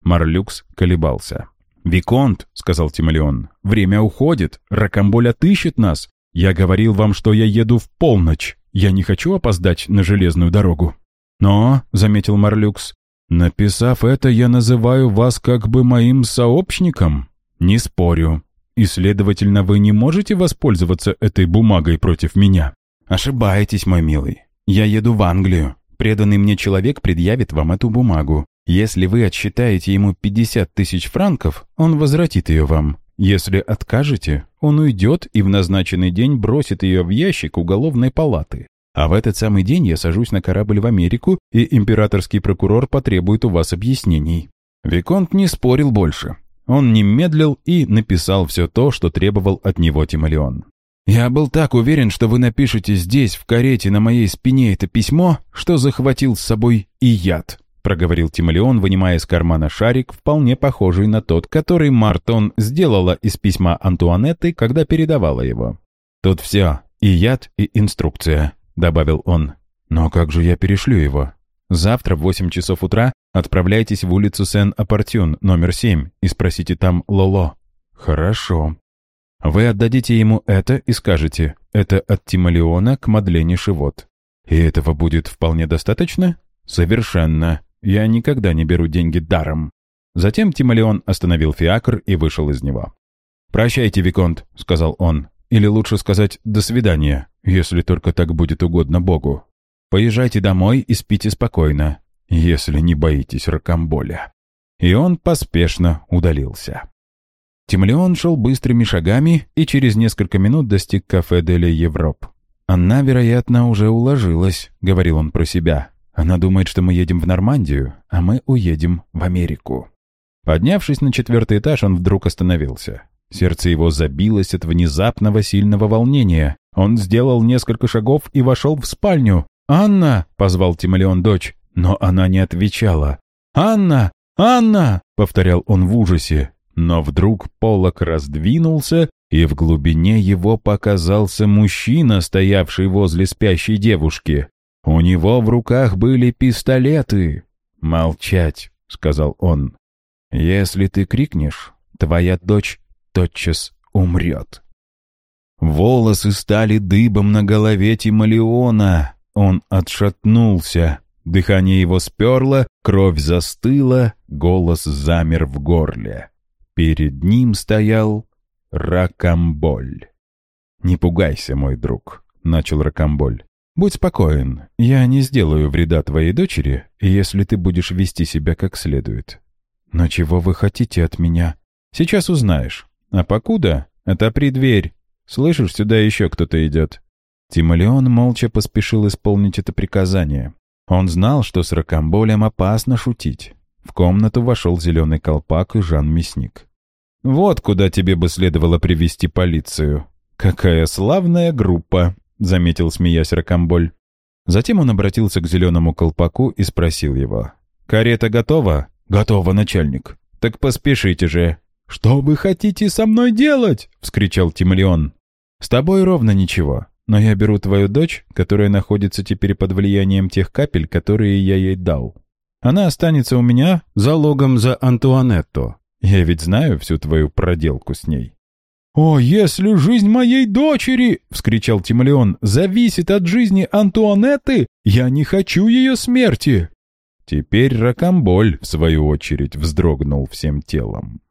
S2: Марлюкс колебался. «Виконт», — сказал Тимолеон, — «время уходит. Ракамболь отыщет нас. Я говорил вам, что я еду в полночь. Я не хочу опоздать на железную дорогу». «Но», — заметил Марлюкс, Написав это, я называю вас как бы моим сообщником? Не спорю. И, следовательно, вы не можете воспользоваться этой бумагой против меня? Ошибаетесь, мой милый. Я еду в Англию. Преданный мне человек предъявит вам эту бумагу. Если вы отсчитаете ему 50 тысяч франков, он возвратит ее вам. Если откажете, он уйдет и в назначенный день бросит ее в ящик уголовной палаты. А в этот самый день я сажусь на корабль в Америку, и императорский прокурор потребует у вас объяснений». Виконт не спорил больше. Он не медлил и написал все то, что требовал от него Тимолеон. «Я был так уверен, что вы напишете здесь, в карете, на моей спине это письмо, что захватил с собой и яд», проговорил Тимолеон, вынимая из кармана шарик, вполне похожий на тот, который Мартон сделала из письма Антуанетты, когда передавала его. «Тут все, и яд, и инструкция. — добавил он. «Но как же я перешлю его? Завтра в 8 часов утра отправляйтесь в улицу Сен-Апортюн, номер 7, и спросите там Лоло». «Хорошо. Вы отдадите ему это и скажете, это от Тимолеона к Мадлене Шивот. И этого будет вполне достаточно? Совершенно. Я никогда не беру деньги даром». Затем Тимолеон остановил фиакр и вышел из него. «Прощайте, Виконт», — сказал он. «Или лучше сказать «до свидания» если только так будет угодно Богу. Поезжайте домой и спите спокойно, если не боитесь ракомболя». И он поспешно удалился. Тимлеон шел быстрыми шагами и через несколько минут достиг кафе Дели Европ. «Она, вероятно, уже уложилась», — говорил он про себя. «Она думает, что мы едем в Нормандию, а мы уедем в Америку». Поднявшись на четвертый этаж, он вдруг остановился. Сердце его забилось от внезапного сильного волнения. Он сделал несколько шагов и вошел в спальню. «Анна!» — позвал Тимолеон дочь, но она не отвечала. «Анна! Анна!» — повторял он в ужасе. Но вдруг полок раздвинулся, и в глубине его показался мужчина, стоявший возле спящей девушки. У него в руках были пистолеты. «Молчать!» — сказал он. «Если ты крикнешь, твоя дочь тотчас умрет». Волосы стали дыбом на голове Тималеона. Он отшатнулся. Дыхание его сперло, кровь застыла, голос замер в горле. Перед ним стоял Ракамболь. «Не пугайся, мой друг», — начал Ракамболь. «Будь спокоен, я не сделаю вреда твоей дочери, если ты будешь вести себя как следует. Но чего вы хотите от меня? Сейчас узнаешь. А покуда отопри дверь, Слышишь, сюда еще кто-то идет». Тимолеон молча поспешил исполнить это приказание. Он знал, что с Рокамболем опасно шутить. В комнату вошел зеленый колпак и Жан-Мясник. «Вот куда тебе бы следовало привести полицию. Какая славная группа!» — заметил, смеясь Рокамболь. Затем он обратился к зеленому колпаку и спросил его. «Карета готова?» «Готова, начальник». «Так поспешите же». «Что вы хотите со мной делать?» — вскричал Тимлеон. «С тобой ровно ничего, но я беру твою дочь, которая находится теперь под влиянием тех капель, которые я ей дал. Она останется у меня залогом за Антуанетту. Я ведь знаю всю твою проделку с ней». «О, если жизнь моей дочери, — вскричал Тимлеон, — зависит от жизни Антуанетты, я не хочу ее смерти!» Теперь Ракамболь, в свою очередь, вздрогнул всем телом.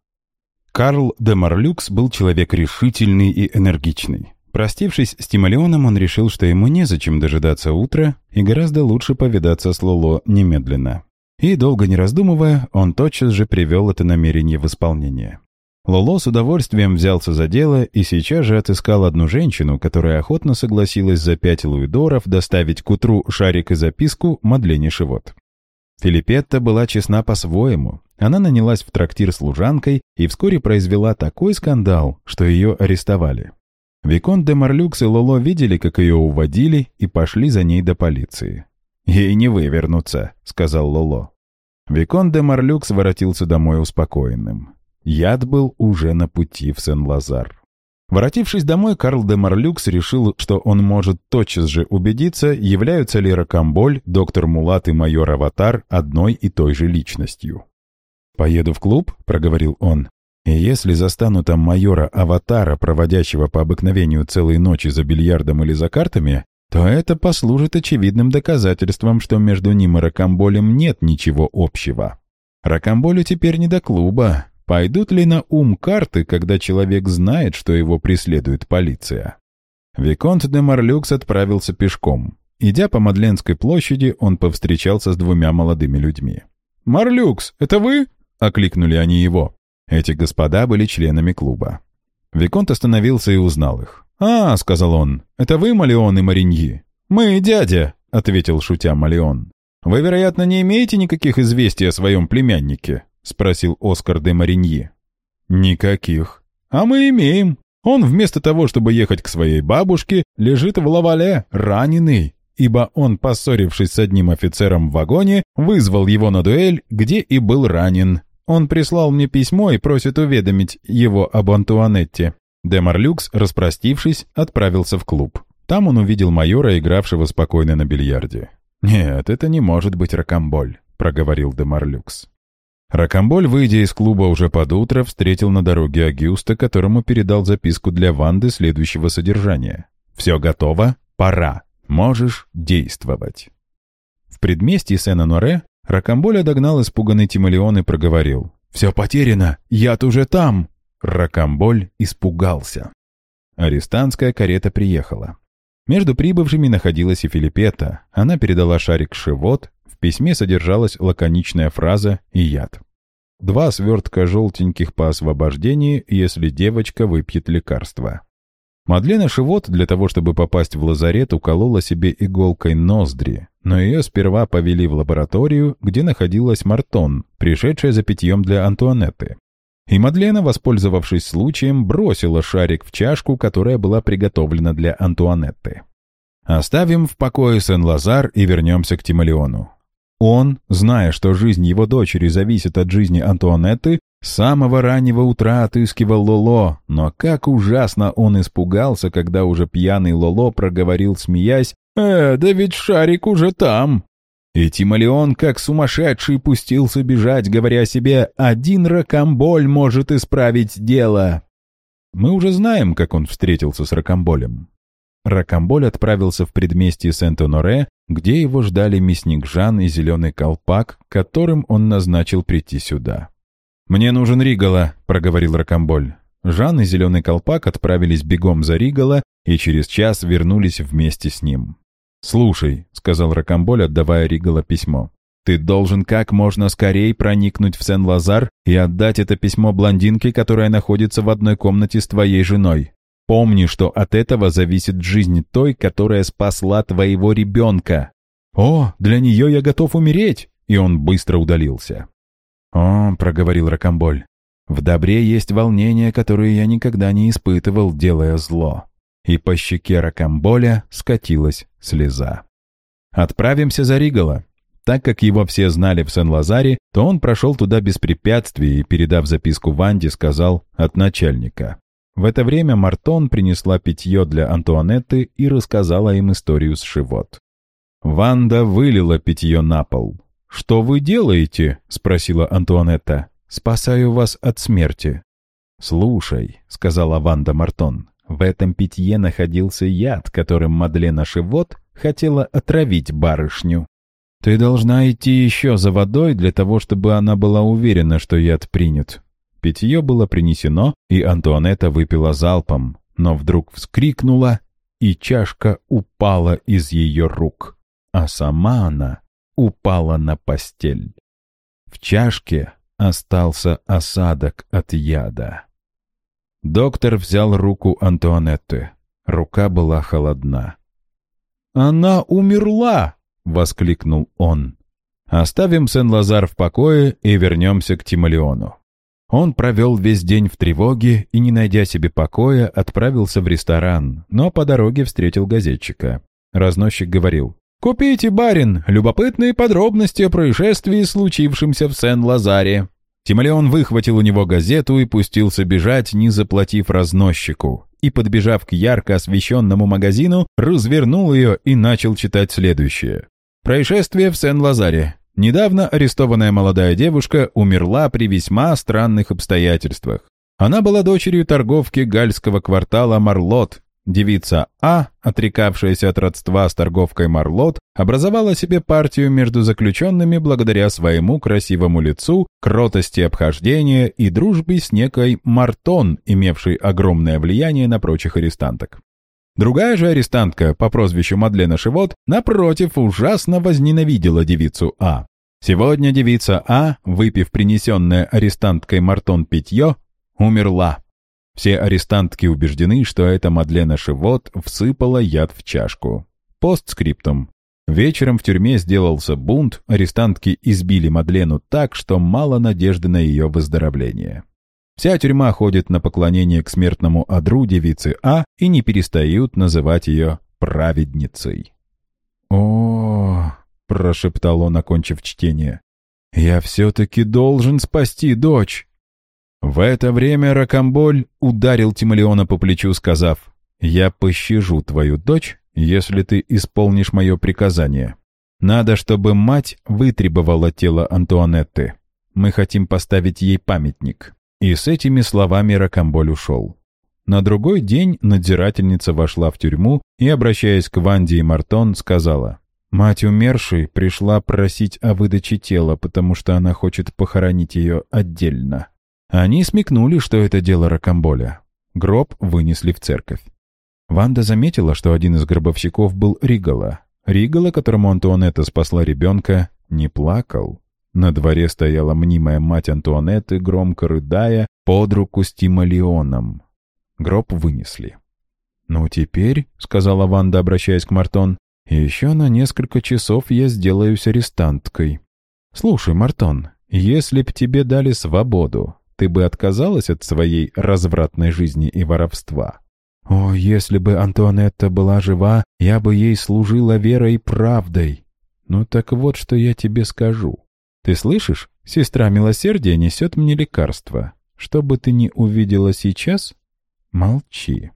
S2: Карл де Марлюкс был человек решительный и энергичный. Простившись с Тималеоном, он решил, что ему незачем дожидаться утра и гораздо лучше повидаться с Лоло немедленно. И, долго не раздумывая, он тотчас же привел это намерение в исполнение. Лоло с удовольствием взялся за дело и сейчас же отыскал одну женщину, которая охотно согласилась за пять луидоров доставить к утру шарик и записку Мадлене Шивот. Филиппетта была честна по-своему. Она нанялась в трактир служанкой и вскоре произвела такой скандал, что ее арестовали. Виконт де Марлюкс и Лоло видели, как ее уводили, и пошли за ней до полиции. «Ей не вывернуться», — сказал Лоло. Виконт де Марлюкс воротился домой успокоенным. Яд был уже на пути в Сен-Лазар. Воротившись домой, Карл де Марлюкс решил, что он может тотчас же убедиться, являются ли Рокамболь, доктор Мулат и майор Аватар одной и той же личностью. «Поеду в клуб», — проговорил он, «и если застану там майора Аватара, проводящего по обыкновению целые ночи за бильярдом или за картами, то это послужит очевидным доказательством, что между ним и Рокамболем нет ничего общего. Рокамболю теперь не до клуба, Пойдут ли на ум карты, когда человек знает, что его преследует полиция? Виконт де Марлюкс отправился пешком. Идя по Мадленской площади, он повстречался с двумя молодыми людьми. «Марлюкс, это вы?» — окликнули они его. Эти господа были членами клуба. Виконт остановился и узнал их. «А, — сказал он, — это вы, Малеон и Мариньи?» «Мы, дядя», — ответил шутя Малеон. «Вы, вероятно, не имеете никаких известий о своем племяннике?» — спросил Оскар де Мариньи. «Никаких. А мы имеем. Он вместо того, чтобы ехать к своей бабушке, лежит в лавале, раненый, ибо он, поссорившись с одним офицером в вагоне, вызвал его на дуэль, где и был ранен. Он прислал мне письмо и просит уведомить его об Антуанетте». Де Марлюкс, распростившись, отправился в клуб. Там он увидел майора, игравшего спокойно на бильярде. «Нет, это не может быть Рокамболь», — проговорил Де Марлюкс. Ракамболь, выйдя из клуба уже под утро, встретил на дороге Агюста, которому передал записку для Ванды следующего содержания. «Все готово? Пора. Можешь действовать». В предместье Сен-Аноре Ракамболь догнал испуганный Тимолеон и проговорил. «Все потеряно! Яд уже там!» Ракамболь испугался. Арестантская карета приехала. Между прибывшими находилась и Филиппета. Она передала шарик Шивот, письме содержалась лаконичная фраза и яд. Два свертка желтеньких по освобождении, если девочка выпьет лекарство. Мадлена Шивот для того, чтобы попасть в лазарет, уколола себе иголкой ноздри, но ее сперва повели в лабораторию, где находилась Мартон, пришедшая за питьем для Антуанетты. И Мадлена, воспользовавшись случаем, бросила шарик в чашку, которая была приготовлена для Антуанетты. Оставим в покое Сен-Лазар и вернемся к Тималеону. Он, зная, что жизнь его дочери зависит от жизни Антуанетты, с самого раннего утра отыскивал Лоло, но как ужасно он испугался, когда уже пьяный Лоло проговорил, смеясь, «Э, да ведь шарик уже там!» И Тималеон, как сумасшедший, пустился бежать, говоря себе, «Один ракомболь может исправить дело!» Мы уже знаем, как он встретился с ракомболем. Ракомболь отправился в предместье Сент-Оноре, где его ждали мясник Жан и зеленый колпак, которым он назначил прийти сюда. «Мне нужен Ригала», — проговорил Ракомболь. Жан и зеленый колпак отправились бегом за Ригала и через час вернулись вместе с ним. «Слушай», — сказал Ракомболь, отдавая Ригала письмо, «ты должен как можно скорее проникнуть в Сен-Лазар и отдать это письмо блондинке, которая находится в одной комнате с твоей женой. Помни, что от этого зависит жизнь той, которая спасла твоего ребенка. О, для нее я готов умереть!» И он быстро удалился. «О», — проговорил Ракомболь, — «в добре есть волнения, которые я никогда не испытывал, делая зло». И по щеке Ракомболя скатилась слеза. Отправимся за Ригала. Так как его все знали в Сен-Лазаре, то он прошел туда без препятствий и, передав записку Ванде, сказал «от начальника». В это время Мартон принесла питье для Антуанетты и рассказала им историю с Шивот. Ванда вылила питье на пол. «Что вы делаете?» — спросила Антуанетта. «Спасаю вас от смерти». «Слушай», — сказала Ванда Мартон, — «в этом питье находился яд, которым Мадлена Шивот хотела отравить барышню. Ты должна идти еще за водой для того, чтобы она была уверена, что яд принят». Питье было принесено, и Антуанетта выпила залпом, но вдруг вскрикнула, и чашка упала из ее рук, а сама она упала на постель. В чашке остался осадок от яда. Доктор взял руку Антуанетты. Рука была холодна. «Она умерла!» — воскликнул он. «Оставим Сен-Лазар в покое и вернемся к Тималиону». Он провел весь день в тревоге и, не найдя себе покоя, отправился в ресторан, но по дороге встретил газетчика. Разносчик говорил, «Купите, барин, любопытные подробности о происшествии, случившемся в Сен-Лазаре». Тимолеон выхватил у него газету и пустился бежать, не заплатив разносчику, и, подбежав к ярко освещенному магазину, развернул ее и начал читать следующее. Происшествие в Сен-Лазаре. Недавно арестованная молодая девушка умерла при весьма странных обстоятельствах. Она была дочерью торговки гальского квартала Марлот, Девица А, отрекавшаяся от родства с торговкой Марлот, образовала себе партию между заключенными благодаря своему красивому лицу, кротости обхождения и дружбе с некой Мартон, имевшей огромное влияние на прочих арестанток. Другая же арестантка по прозвищу Мадлена Шивот, напротив, ужасно возненавидела девицу А. Сегодня девица А, выпив принесенное арестанткой Мартон питье, умерла. Все арестантки убеждены, что эта Мадлена Шивот всыпала яд в чашку. Постскриптум. Вечером в тюрьме сделался бунт, арестантки избили Мадлену так, что мало надежды на ее выздоровление. Вся тюрьма ходит на поклонение к смертному одру девицы А и не перестают называть ее праведницей. о прошептал он, окончив чтение. «Я все-таки должен спасти дочь!» В это время Ракамболь ударил Тимолеона по плечу, сказав, «Я пощажу твою дочь, если ты исполнишь мое приказание. Надо, чтобы мать вытребовала тело Антуанетты. Мы хотим поставить ей памятник». И с этими словами Ракамболь ушел. На другой день надзирательница вошла в тюрьму и, обращаясь к Ванде и Мартон, сказала, «Мать умершей пришла просить о выдаче тела, потому что она хочет похоронить ее отдельно». Они смекнули, что это дело Рокамболя. Гроб вынесли в церковь. Ванда заметила, что один из гробовщиков был Ригала. Ригала, которому Антуанетта спасла ребенка, не плакал. На дворе стояла мнимая мать Антуанетты, громко рыдая, под руку с Тималионом. Гроб вынесли. «Ну теперь», — сказала Ванда, обращаясь к Мартон, — «еще на несколько часов я сделаюсь арестанткой. Слушай, Мартон, если б тебе дали свободу, ты бы отказалась от своей развратной жизни и воровства? О, если бы Антуанетта была жива, я бы ей служила верой и правдой. Ну так вот, что я тебе скажу. Ты слышишь? Сестра милосердия несет мне лекарство. Что бы ты ни увидела сейчас, молчи.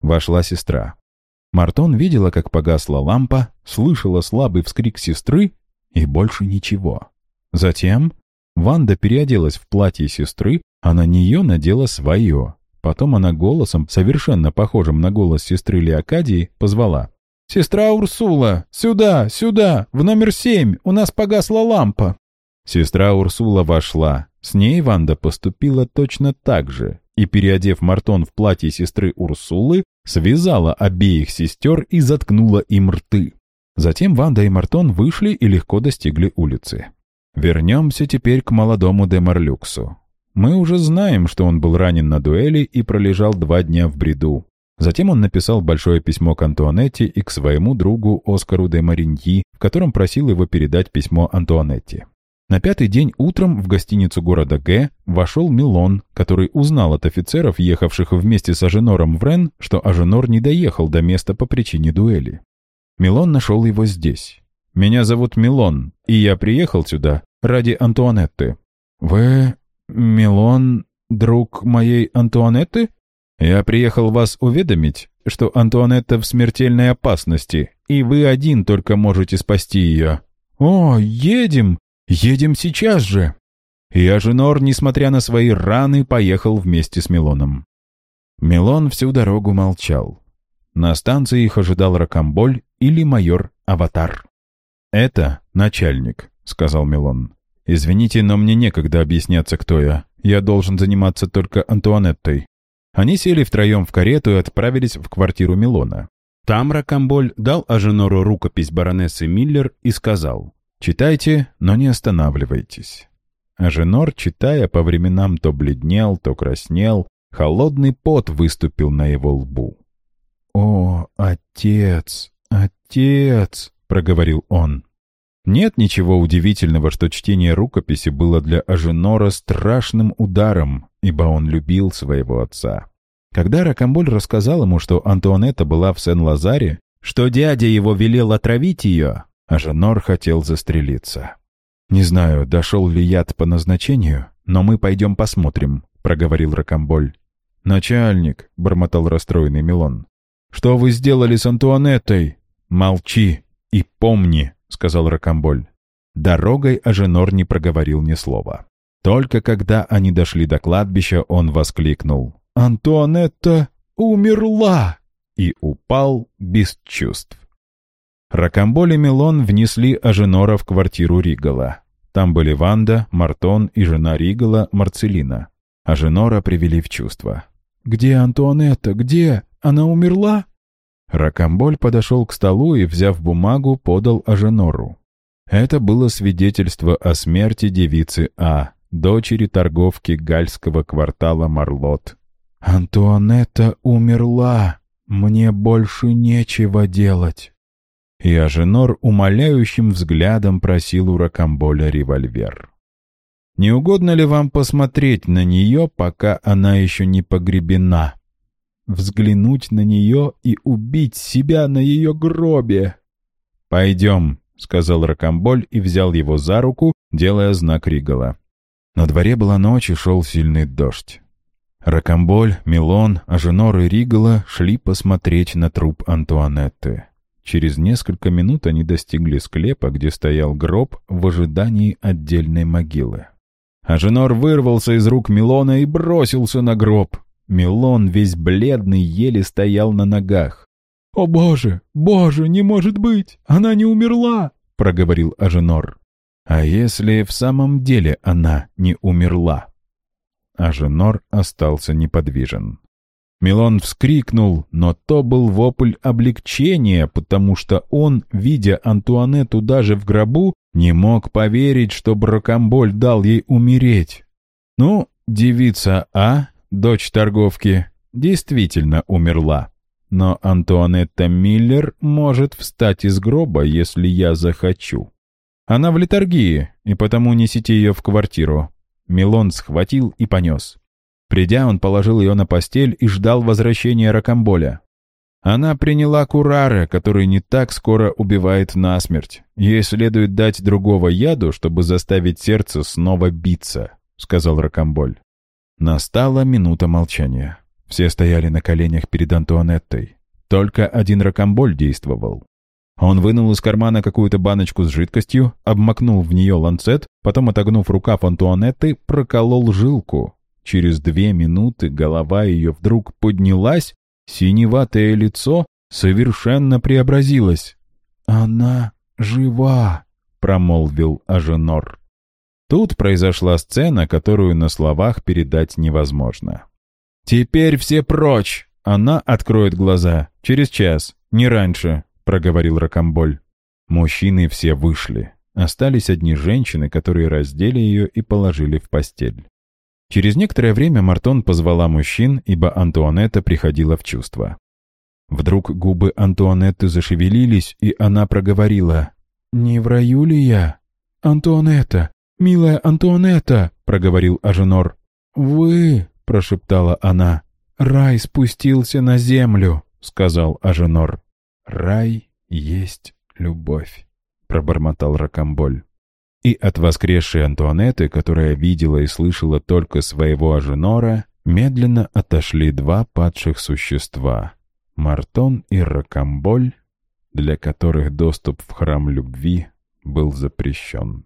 S2: Вошла сестра. Мартон видела, как погасла лампа, слышала слабый вскрик сестры и больше ничего. Затем Ванда переоделась в платье сестры, а на нее надела свое. Потом она голосом, совершенно похожим на голос сестры Леокадии, позвала. «Сестра Урсула! Сюда! Сюда! В номер семь! У нас погасла лампа!» Сестра Урсула вошла. С ней Ванда поступила точно так же и, переодев Мартон в платье сестры Урсулы, связала обеих сестер и заткнула им рты. Затем Ванда и Мартон вышли и легко достигли улицы. Вернемся теперь к молодому Демарлюксу. Мы уже знаем, что он был ранен на дуэли и пролежал два дня в бреду. Затем он написал большое письмо к Антуанетте и к своему другу Оскару де Мариньи, в котором просил его передать письмо Антуанетте. На пятый день утром в гостиницу города Г вошел Милон, который узнал от офицеров, ехавших вместе с Аженором в Рен, что Аженор не доехал до места по причине дуэли. Милон нашел его здесь. «Меня зовут Милон, и я приехал сюда ради Антуанетты». «Вы... Милон, друг моей Антуанетты?» «Я приехал вас уведомить, что Антуанетта в смертельной опасности, и вы один только можете спасти ее». «О, едем! Едем сейчас же!» И Ажинор, несмотря на свои раны, поехал вместе с Милоном. Милон всю дорогу молчал. На станции их ожидал Ракамболь или майор Аватар. «Это начальник», — сказал Милон. «Извините, но мне некогда объясняться, кто я. Я должен заниматься только Антуанеттой». Они сели втроем в карету и отправились в квартиру Милона. Там Ракамболь дал Аженору рукопись баронессы Миллер и сказал «Читайте, но не останавливайтесь». Аженор, читая, по временам то бледнел, то краснел, холодный пот выступил на его лбу. «О, отец, отец!» — проговорил он. Нет ничего удивительного, что чтение рукописи было для Аженора страшным ударом, ибо он любил своего отца. Когда Ракамболь рассказал ему, что Антуанетта была в Сен-Лазаре, что дядя его велел отравить ее, Аженор хотел застрелиться. «Не знаю, дошел ли яд по назначению, но мы пойдем посмотрим», — проговорил Ракамболь. «Начальник», — бормотал расстроенный Милон, — «что вы сделали с Антуанеттой?» «Молчи и помни», — сказал Ракамболь. Дорогой Аженор не проговорил ни слова. Только когда они дошли до кладбища, он воскликнул. «Антуанетта умерла!» и упал без чувств. Ракамболь и Милон внесли Аженора в квартиру Ригала. Там были Ванда, Мартон и жена Ригала, Марцелина. Аженора привели в чувство. «Где Антуанетта? Где? Она умерла?» Ракамболь подошел к столу и, взяв бумагу, подал Аженору. Это было свидетельство о смерти девицы А, дочери торговки гальского квартала Марлот. «Антуанетта умерла. Мне больше нечего делать». И Аженор умоляющим взглядом просил у Ракамболя револьвер. «Не угодно ли вам посмотреть на нее, пока она еще не погребена?» взглянуть на нее и убить себя на ее гробе. «Пойдем», — сказал Ракамболь и взял его за руку, делая знак Ригала. На дворе была ночь и шел сильный дождь. Ракамболь, Милон, Аженор и Ригала шли посмотреть на труп Антуанетты. Через несколько минут они достигли склепа, где стоял гроб в ожидании отдельной могилы. Аженор вырвался из рук Милона и бросился на гроб. Милон, весь бледный, еле стоял на ногах. «О боже, боже, не может быть! Она не умерла!» — проговорил Аженор. «А если в самом деле она не умерла?» Аженор остался неподвижен. Милон вскрикнул, но то был вопль облегчения, потому что он, видя Антуанетту даже в гробу, не мог поверить, что Бракамболь дал ей умереть. «Ну, девица А дочь торговки, действительно умерла. Но Антуанетта Миллер может встать из гроба, если я захочу. Она в литургии, и потому несите ее в квартиру. Милон схватил и понес. Придя, он положил ее на постель и ждал возвращения Ракамболя. Она приняла курары, который не так скоро убивает насмерть. Ей следует дать другого яду, чтобы заставить сердце снова биться, — сказал Ракамболь. Настала минута молчания. Все стояли на коленях перед Антуанеттой. Только один ракомболь действовал. Он вынул из кармана какую-то баночку с жидкостью, обмакнул в нее ланцет, потом, отогнув рукав Антуанетты, проколол жилку. Через две минуты голова ее вдруг поднялась, синеватое лицо совершенно преобразилось. «Она жива!» — промолвил Аженор. Тут произошла сцена, которую на словах передать невозможно. «Теперь все прочь! Она откроет глаза. Через час, не раньше», — проговорил Ракамболь. Мужчины все вышли. Остались одни женщины, которые раздели ее и положили в постель. Через некоторое время Мартон позвала мужчин, ибо Антуанетта приходила в чувство. Вдруг губы Антуанетты зашевелились, и она проговорила. «Не в раю ли я? Антуанетта, «Милая Антуанетта», — проговорил Аженор. «Вы», — прошептала она. «Рай спустился на землю», — сказал Аженор. «Рай
S1: есть любовь», — пробормотал Ракамболь. И от воскресшей Антуанетты, которая видела и слышала только своего Аженора, медленно отошли два падших существа — Мартон и Ракамболь, для которых доступ в храм любви был запрещен.